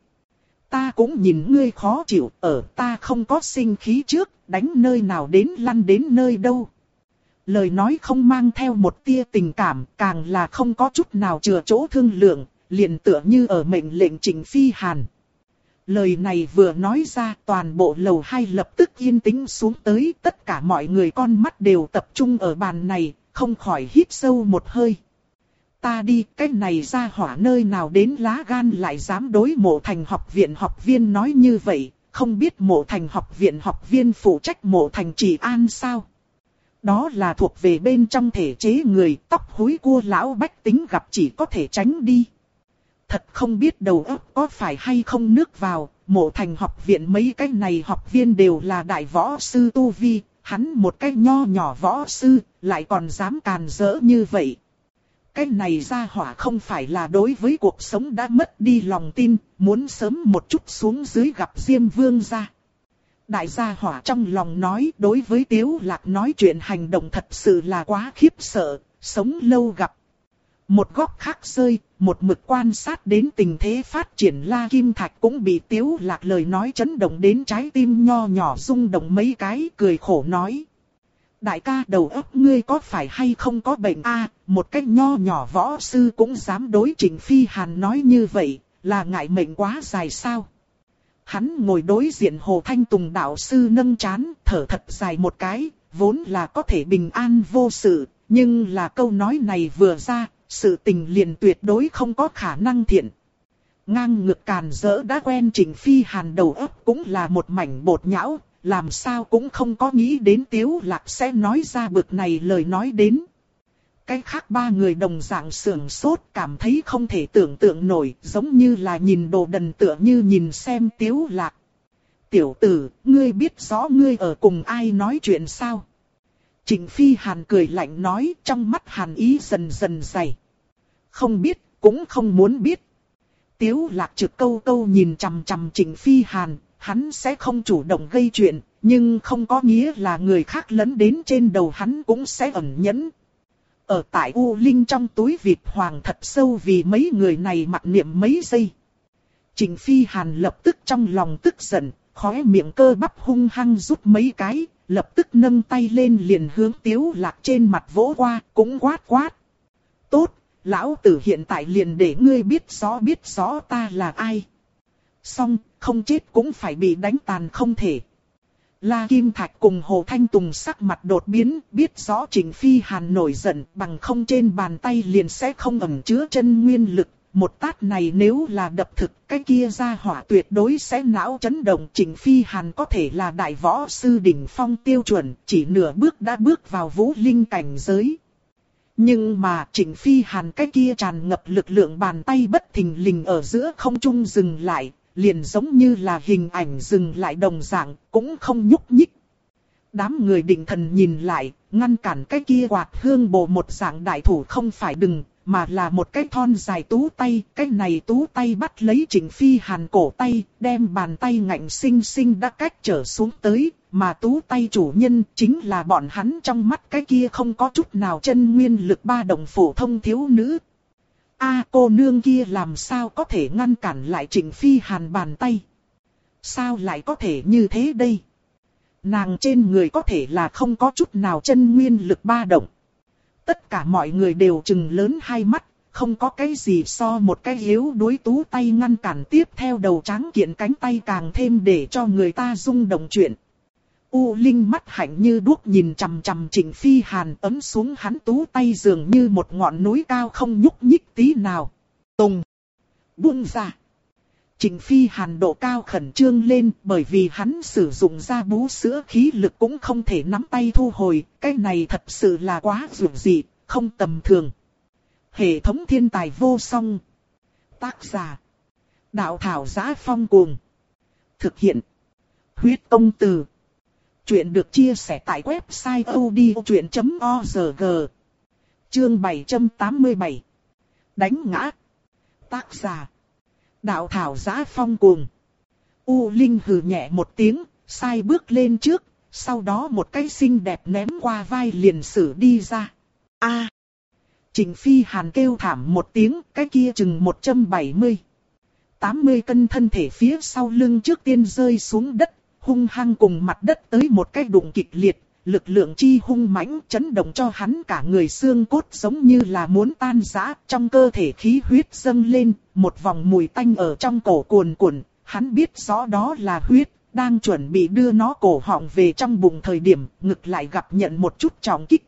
S1: Ta cũng nhìn ngươi khó chịu, ở ta không có sinh khí trước, đánh nơi nào đến lăn đến nơi đâu. Lời nói không mang theo một tia tình cảm, càng là không có chút nào chừa chỗ thương lượng, liền tựa như ở mệnh lệnh Trình Phi Hàn. Lời này vừa nói ra toàn bộ lầu hai lập tức yên tĩnh xuống tới tất cả mọi người con mắt đều tập trung ở bàn này, không khỏi hít sâu một hơi. Ta đi cái này ra hỏa nơi nào đến lá gan lại dám đối mộ thành học viện học viên nói như vậy, không biết mộ thành học viện học viên phụ trách mộ thành trị an sao. Đó là thuộc về bên trong thể chế người tóc húi cua lão bách tính gặp chỉ có thể tránh đi. Thật không biết đầu óc có phải hay không nước vào, mộ thành học viện mấy cái này học viên đều là đại võ sư Tu Vi, hắn một cái nho nhỏ võ sư, lại còn dám càn rỡ như vậy. Cái này ra hỏa không phải là đối với cuộc sống đã mất đi lòng tin, muốn sớm một chút xuống dưới gặp Diêm Vương ra. Đại gia hỏa trong lòng nói đối với Tiếu Lạc nói chuyện hành động thật sự là quá khiếp sợ, sống lâu gặp. Một góc khác rơi, một mực quan sát đến tình thế phát triển La Kim Thạch cũng bị Tiếu Lạc lời nói chấn động đến trái tim nho nhỏ rung động mấy cái cười khổ nói. Đại ca đầu óc ngươi có phải hay không có bệnh a một cách nho nhỏ võ sư cũng dám đối trình phi hàn nói như vậy, là ngại mệnh quá dài sao? Hắn ngồi đối diện Hồ Thanh Tùng đạo sư nâng chán, thở thật dài một cái, vốn là có thể bình an vô sự, nhưng là câu nói này vừa ra, sự tình liền tuyệt đối không có khả năng thiện. Ngang ngược càn rỡ đã quen trình phi hàn đầu óc cũng là một mảnh bột nhão, làm sao cũng không có nghĩ đến tiếu lạc sẽ nói ra bực này lời nói đến. Cái khác ba người đồng dạng sưởng sốt cảm thấy không thể tưởng tượng nổi, giống như là nhìn đồ đần tựa như nhìn xem tiếu lạc. Tiểu tử, ngươi biết rõ ngươi ở cùng ai nói chuyện sao? Trịnh Phi Hàn cười lạnh nói trong mắt Hàn ý dần dần dày. Không biết, cũng không muốn biết. Tiếu lạc trực câu câu nhìn chằm chằm Trịnh Phi Hàn, hắn sẽ không chủ động gây chuyện, nhưng không có nghĩa là người khác lấn đến trên đầu hắn cũng sẽ ẩn nhẫn. Ở tại U Linh trong túi vịt hoàng thật sâu vì mấy người này mặc niệm mấy giây. Trình Phi Hàn lập tức trong lòng tức giận, khóe miệng cơ bắp hung hăng rút mấy cái, lập tức nâng tay lên liền hướng tiếu lạc trên mặt vỗ qua, cũng quát quát. Tốt, lão tử hiện tại liền để ngươi biết rõ biết rõ ta là ai. Xong, không chết cũng phải bị đánh tàn không thể. La Kim Thạch cùng Hồ Thanh Tùng sắc mặt đột biến, biết rõ Trình Phi Hàn nổi giận bằng không trên bàn tay liền sẽ không ẩm chứa chân nguyên lực. Một tát này nếu là đập thực, cái kia ra hỏa tuyệt đối sẽ não chấn động. Trình Phi Hàn có thể là đại võ sư đỉnh phong tiêu chuẩn, chỉ nửa bước đã bước vào vũ linh cảnh giới. Nhưng mà Trình Phi Hàn cái kia tràn ngập lực lượng bàn tay bất thình lình ở giữa không trung dừng lại, liền giống như là hình ảnh dừng lại đồng dạng, cũng không nhúc nhích. Đám người định thần nhìn lại, ngăn cản cái kia quạt hương bồ một dạng đại thủ không phải đừng, mà là một cái thon dài tú tay, cái này tú tay bắt lấy Trịnh Phi Hàn cổ tay, đem bàn tay ngạnh sinh sinh đã cách trở xuống tới, mà tú tay chủ nhân chính là bọn hắn trong mắt cái kia không có chút nào chân nguyên lực ba đồng phổ thông thiếu nữ, A cô nương kia làm sao có thể ngăn cản lại Trịnh Phi Hàn bàn tay? Sao lại có thể như thế đây? Nàng trên người có thể là không có chút nào chân nguyên lực ba động. Tất cả mọi người đều chừng lớn hai mắt, không có cái gì so một cái yếu đối tú tay ngăn cản tiếp theo đầu trắng kiện cánh tay càng thêm để cho người ta rung động chuyện. U Linh mắt hạnh như đuốc nhìn chằm chằm Trịnh Phi Hàn ấm xuống hắn tú tay dường như một ngọn núi cao không nhúc nhích tí nào. Tùng. Buông ra. Trình Phi Hàn độ cao khẩn trương lên bởi vì hắn sử dụng ra bú sữa khí lực cũng không thể nắm tay thu hồi. Cái này thật sự là quá dụ dị, không tầm thường. Hệ thống thiên tài vô song. Tác giả. Đạo thảo giá phong cuồng. Thực hiện. Huyết công từ. Chuyện được chia sẻ tại website odchuyện.org Chương 787 Đánh ngã Tác giả Đạo thảo giá phong cuồng U Linh hừ nhẹ một tiếng, sai bước lên trước, sau đó một cái xinh đẹp ném qua vai liền sử đi ra. A. À. Trình Phi Hàn kêu thảm một tiếng, cái kia chừng 170. 80 cân thân thể phía sau lưng trước tiên rơi xuống đất, hung hăng cùng mặt đất tới một cái đụng kịch liệt, lực lượng chi hung mãnh chấn động cho hắn cả người xương cốt giống như là muốn tan rã, trong cơ thể khí huyết dâng lên, một vòng mùi tanh ở trong cổ cuồn cuộn, hắn biết rõ đó là huyết, đang chuẩn bị đưa nó cổ họng về trong bụng thời điểm, ngực lại gặp nhận một chút trọng kích.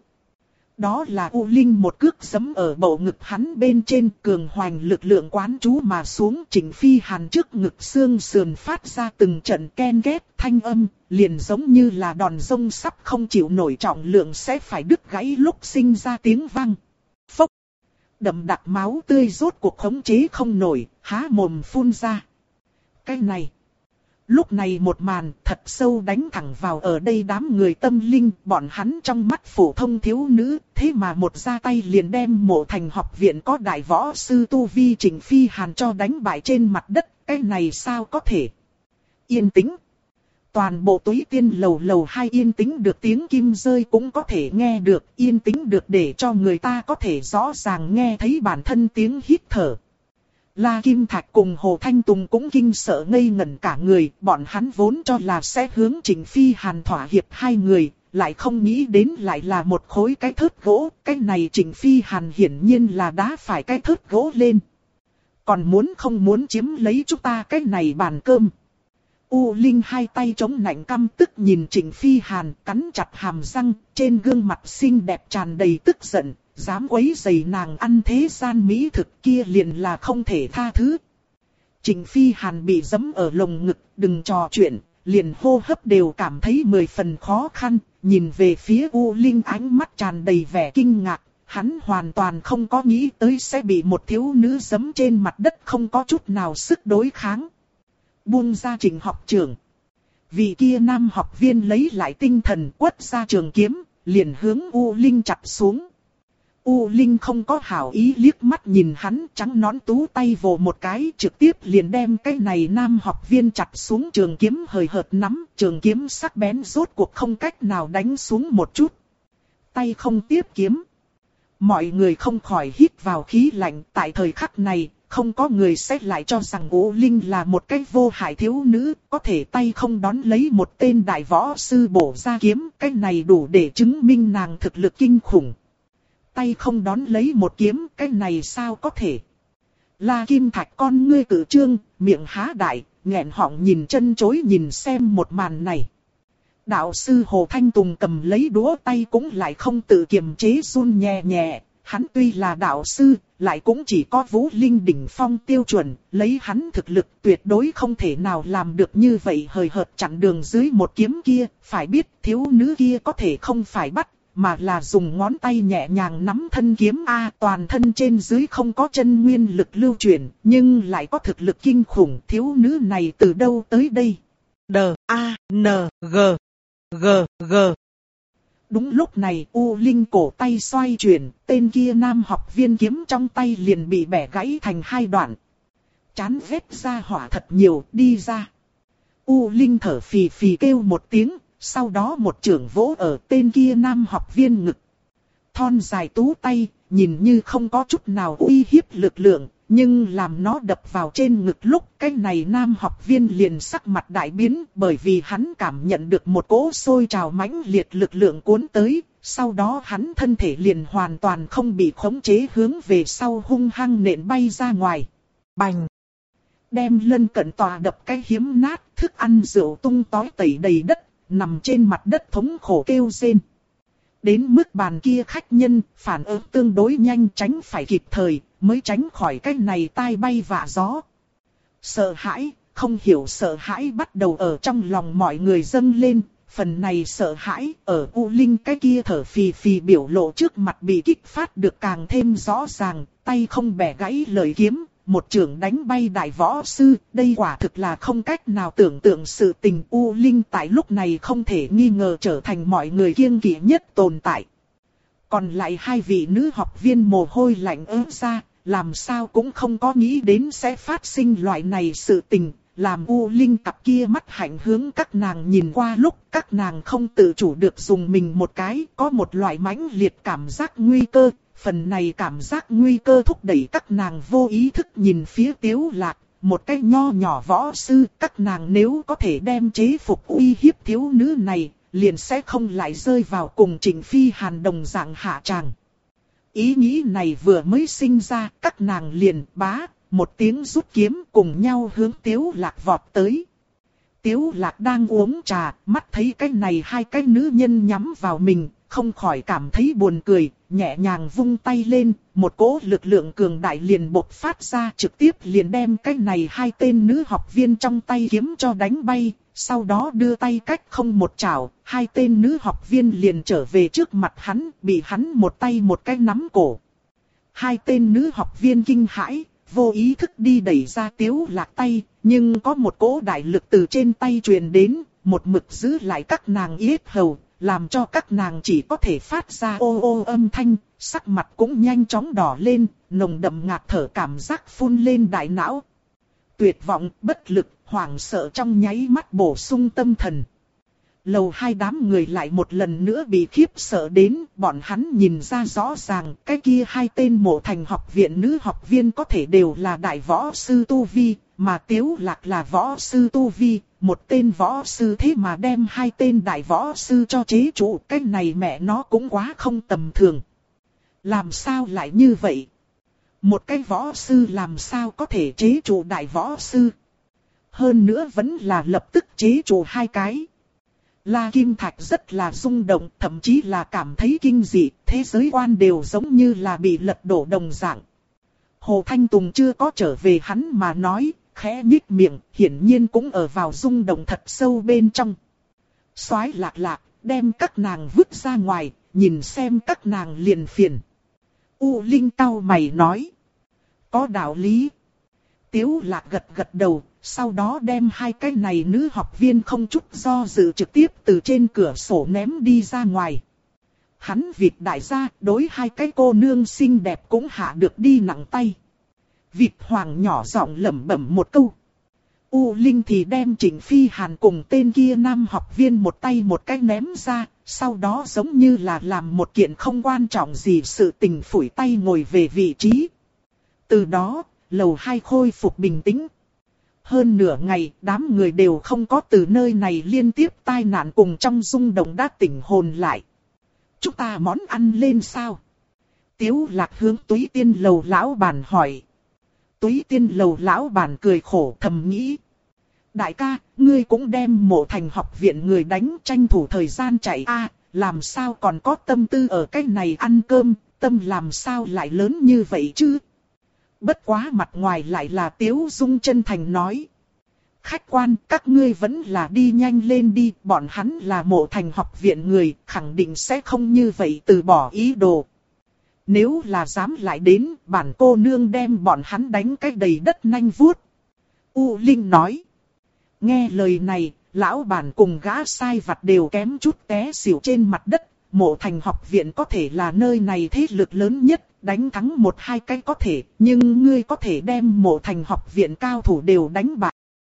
S1: Đó là U Linh một cước giấm ở bầu ngực hắn bên trên cường hoành lực lượng quán chú mà xuống chỉnh phi hàn trước ngực xương sườn phát ra từng trận ken ghét thanh âm, liền giống như là đòn rông sắp không chịu nổi trọng lượng sẽ phải đứt gãy lúc sinh ra tiếng vang. Phốc! Đậm đặc máu tươi rốt cuộc khống chế không nổi, há mồm phun ra. Cái này! Lúc này một màn thật sâu đánh thẳng vào ở đây đám người tâm linh, bọn hắn trong mắt phổ thông thiếu nữ, thế mà một ra tay liền đem mộ thành học viện có đại võ sư Tu Vi Trình Phi Hàn cho đánh bại trên mặt đất, cái này sao có thể? Yên tĩnh. Toàn bộ túy tiên lầu lầu hai yên tĩnh được tiếng kim rơi cũng có thể nghe được, yên tĩnh được để cho người ta có thể rõ ràng nghe thấy bản thân tiếng hít thở. La Kim Thạch cùng Hồ Thanh Tùng cũng kinh sợ ngây ngẩn cả người, bọn hắn vốn cho là sẽ hướng Trình Phi Hàn thỏa hiệp hai người, lại không nghĩ đến lại là một khối cái thớt gỗ, cái này Trình Phi Hàn hiển nhiên là đã phải cái thớt gỗ lên. Còn muốn không muốn chiếm lấy chúng ta cái này bàn cơm. U Linh hai tay chống nạnh căm tức nhìn Trình Phi Hàn cắn chặt hàm răng, trên gương mặt xinh đẹp tràn đầy tức giận, dám quấy giày nàng ăn thế gian mỹ thực kia liền là không thể tha thứ. Trình Phi Hàn bị giấm ở lồng ngực, đừng trò chuyện, liền hô hấp đều cảm thấy mười phần khó khăn, nhìn về phía U Linh ánh mắt tràn đầy vẻ kinh ngạc, hắn hoàn toàn không có nghĩ tới sẽ bị một thiếu nữ giấm trên mặt đất không có chút nào sức đối kháng. Buông ra trình học trưởng. Vị kia nam học viên lấy lại tinh thần quất ra trường kiếm, liền hướng U Linh chặt xuống. U Linh không có hảo ý liếc mắt nhìn hắn trắng nón tú tay vồ một cái trực tiếp liền đem cái này nam học viên chặt xuống trường kiếm hời hợt nắm, trường kiếm sắc bén rốt cuộc không cách nào đánh xuống một chút. Tay không tiếp kiếm. Mọi người không khỏi hít vào khí lạnh tại thời khắc này, không có người sẽ lại cho rằng U Linh là một cái vô hại thiếu nữ, có thể tay không đón lấy một tên đại võ sư bổ ra kiếm, cái này đủ để chứng minh nàng thực lực kinh khủng tay không đón lấy một kiếm, cái này sao có thể. La Kim Thạch con ngươi cử trương, miệng há đại, nghẹn họng nhìn chân chối nhìn xem một màn này. Đạo sư Hồ Thanh Tùng cầm lấy đũa tay cũng lại không tự kiềm chế run nhẹ nhẹ. Hắn tuy là đạo sư, lại cũng chỉ có vũ linh đỉnh phong tiêu chuẩn, lấy hắn thực lực tuyệt đối không thể nào làm được như vậy hời hợt chặn đường dưới một kiếm kia, phải biết thiếu nữ kia có thể không phải bắt, mà là dùng ngón tay nhẹ nhàng nắm thân kiếm A toàn thân trên dưới không có chân nguyên lực lưu chuyển, nhưng lại có thực lực kinh khủng thiếu nữ này từ đâu tới đây. D, A, N, G, G, G. Đúng lúc này U Linh cổ tay xoay chuyển, tên kia nam học viên kiếm trong tay liền bị bẻ gãy thành hai đoạn. Chán vết ra hỏa thật nhiều, đi ra. U Linh thở phì phì kêu một tiếng, sau đó một trưởng vỗ ở tên kia nam học viên ngực. Thon dài tú tay, nhìn như không có chút nào uy hiếp lực lượng, nhưng làm nó đập vào trên ngực lúc cái này nam học viên liền sắc mặt đại biến bởi vì hắn cảm nhận được một cỗ sôi trào mãnh liệt lực lượng cuốn tới, sau đó hắn thân thể liền hoàn toàn không bị khống chế hướng về sau hung hăng nện bay ra ngoài. Bành! Đem lân cận tòa đập cái hiếm nát, thức ăn rượu tung tói tẩy đầy đất nằm trên mặt đất thống khổ kêu rên. Đến mức bàn kia khách nhân, phản ứng tương đối nhanh tránh phải kịp thời, mới tránh khỏi cái này tai bay vạ gió. Sợ hãi, không hiểu sợ hãi bắt đầu ở trong lòng mọi người dâng lên, phần này sợ hãi ở U Linh cái kia thở phì phì biểu lộ trước mặt bị kích phát được càng thêm rõ ràng, tay không bẻ gãy lời kiếm, một trường đánh bay đại võ sư, đây quả thực là không cách nào tưởng tượng sự tình U Linh tại lúc này không thể nghi ngờ trở thành mọi người kiêng kỵ nhất tồn tại. Còn lại hai vị nữ học viên mồ hôi lạnh ớt ra, làm sao cũng không có nghĩ đến sẽ phát sinh loại này sự tình, làm U Linh cặp kia mắt hạnh hướng các nàng nhìn qua lúc các nàng không tự chủ được dùng mình một cái, có một loại mãnh liệt cảm giác nguy cơ, phần này cảm giác nguy cơ thúc đẩy các nàng vô ý thức nhìn phía tiếu lạc, một cái nho nhỏ võ sư, các nàng nếu có thể đem chế phục uy hiếp thiếu nữ này, liền sẽ không lại rơi vào cùng trình phi hàn đồng dạng hạ tràng. Ý nghĩ này vừa mới sinh ra, các nàng liền bá, một tiếng rút kiếm cùng nhau hướng tiếu lạc vọt tới. Tiếu lạc đang uống trà, mắt thấy cái này hai cái nữ nhân nhắm vào mình, không khỏi cảm thấy buồn cười, nhẹ nhàng vung tay lên, một cỗ lực lượng cường đại liền bộc phát ra trực tiếp liền đem cái này hai tên nữ học viên trong tay kiếm cho đánh bay, sau đó đưa tay cách không một chảo, hai tên nữ học viên liền trở về trước mặt hắn, bị hắn một tay một cái nắm cổ. Hai tên nữ học viên kinh hãi, vô ý thức đi đẩy ra tiếu lạc tay, nhưng có một cỗ đại lực từ trên tay truyền đến, một mực giữ lại các nàng yết hầu, làm cho các nàng chỉ có thể phát ra ô ô âm thanh, sắc mặt cũng nhanh chóng đỏ lên, nồng đậm ngạt thở cảm giác phun lên đại não. Tuyệt vọng, bất lực, hoảng sợ trong nháy mắt bổ sung tâm thần. Lầu hai đám người lại một lần nữa bị khiếp sợ đến, bọn hắn nhìn ra rõ ràng, cái kia hai tên mộ thành học viện nữ học viên có thể đều là đại võ sư Tu Vi, mà Tiếu Lạc là võ sư Tu Vi, một tên võ sư thế mà đem hai tên đại võ sư cho chế trụ, cái này mẹ nó cũng quá không tầm thường. Làm sao lại như vậy? Một cái võ sư làm sao có thể chế trụ đại võ sư? Hơn nữa vẫn là lập tức chế trụ hai cái. La Kim Thạch rất là rung động, thậm chí là cảm thấy kinh dị, thế giới quan đều giống như là bị lật đổ đồng dạng. Hồ Thanh Tùng chưa có trở về hắn mà nói, khẽ nhích miệng, hiển nhiên cũng ở vào rung động thật sâu bên trong. Soái lạc lạc, đem các nàng vứt ra ngoài, nhìn xem các nàng liền phiền. U Linh tao mày nói. Có đạo lý. Tiếu lạc gật gật đầu, sau đó đem hai cái này nữ học viên không chút do dự trực tiếp từ trên cửa sổ ném đi ra ngoài. Hắn vịt đại gia, đối hai cái cô nương xinh đẹp cũng hạ được đi nặng tay. Vịt hoàng nhỏ giọng lẩm bẩm một câu. U Linh thì đem Trịnh Phi Hàn cùng tên kia nam học viên một tay một cái ném ra, sau đó giống như là làm một kiện không quan trọng gì sự tình phủi tay ngồi về vị trí. Từ đó, lầu hai khôi phục bình tĩnh. Hơn nửa ngày, đám người đều không có từ nơi này liên tiếp tai nạn cùng trong rung động đã tỉnh hồn lại. Chúng ta món ăn lên sao? Tiếu lạc hướng túy tiên lầu lão bàn hỏi. Túy tiên lầu lão bản cười khổ thầm nghĩ. Đại ca, ngươi cũng đem mộ thành học viện người đánh tranh thủ thời gian chạy a làm sao còn có tâm tư ở cái này ăn cơm, tâm làm sao lại lớn như vậy chứ? Bất quá mặt ngoài lại là Tiếu Dung chân thành nói. Khách quan, các ngươi vẫn là đi nhanh lên đi, bọn hắn là mộ thành học viện người, khẳng định sẽ không như vậy từ bỏ ý đồ. Nếu là dám lại đến, bản cô nương đem bọn hắn đánh cách đầy đất nanh vuốt. U Linh nói. Nghe lời này, lão bản cùng gã sai vặt đều kém chút té xỉu trên mặt đất. Mộ thành học viện có thể là nơi này thế lực lớn nhất, đánh thắng một hai cái có thể, nhưng ngươi có thể đem mộ thành học viện cao thủ đều đánh bại.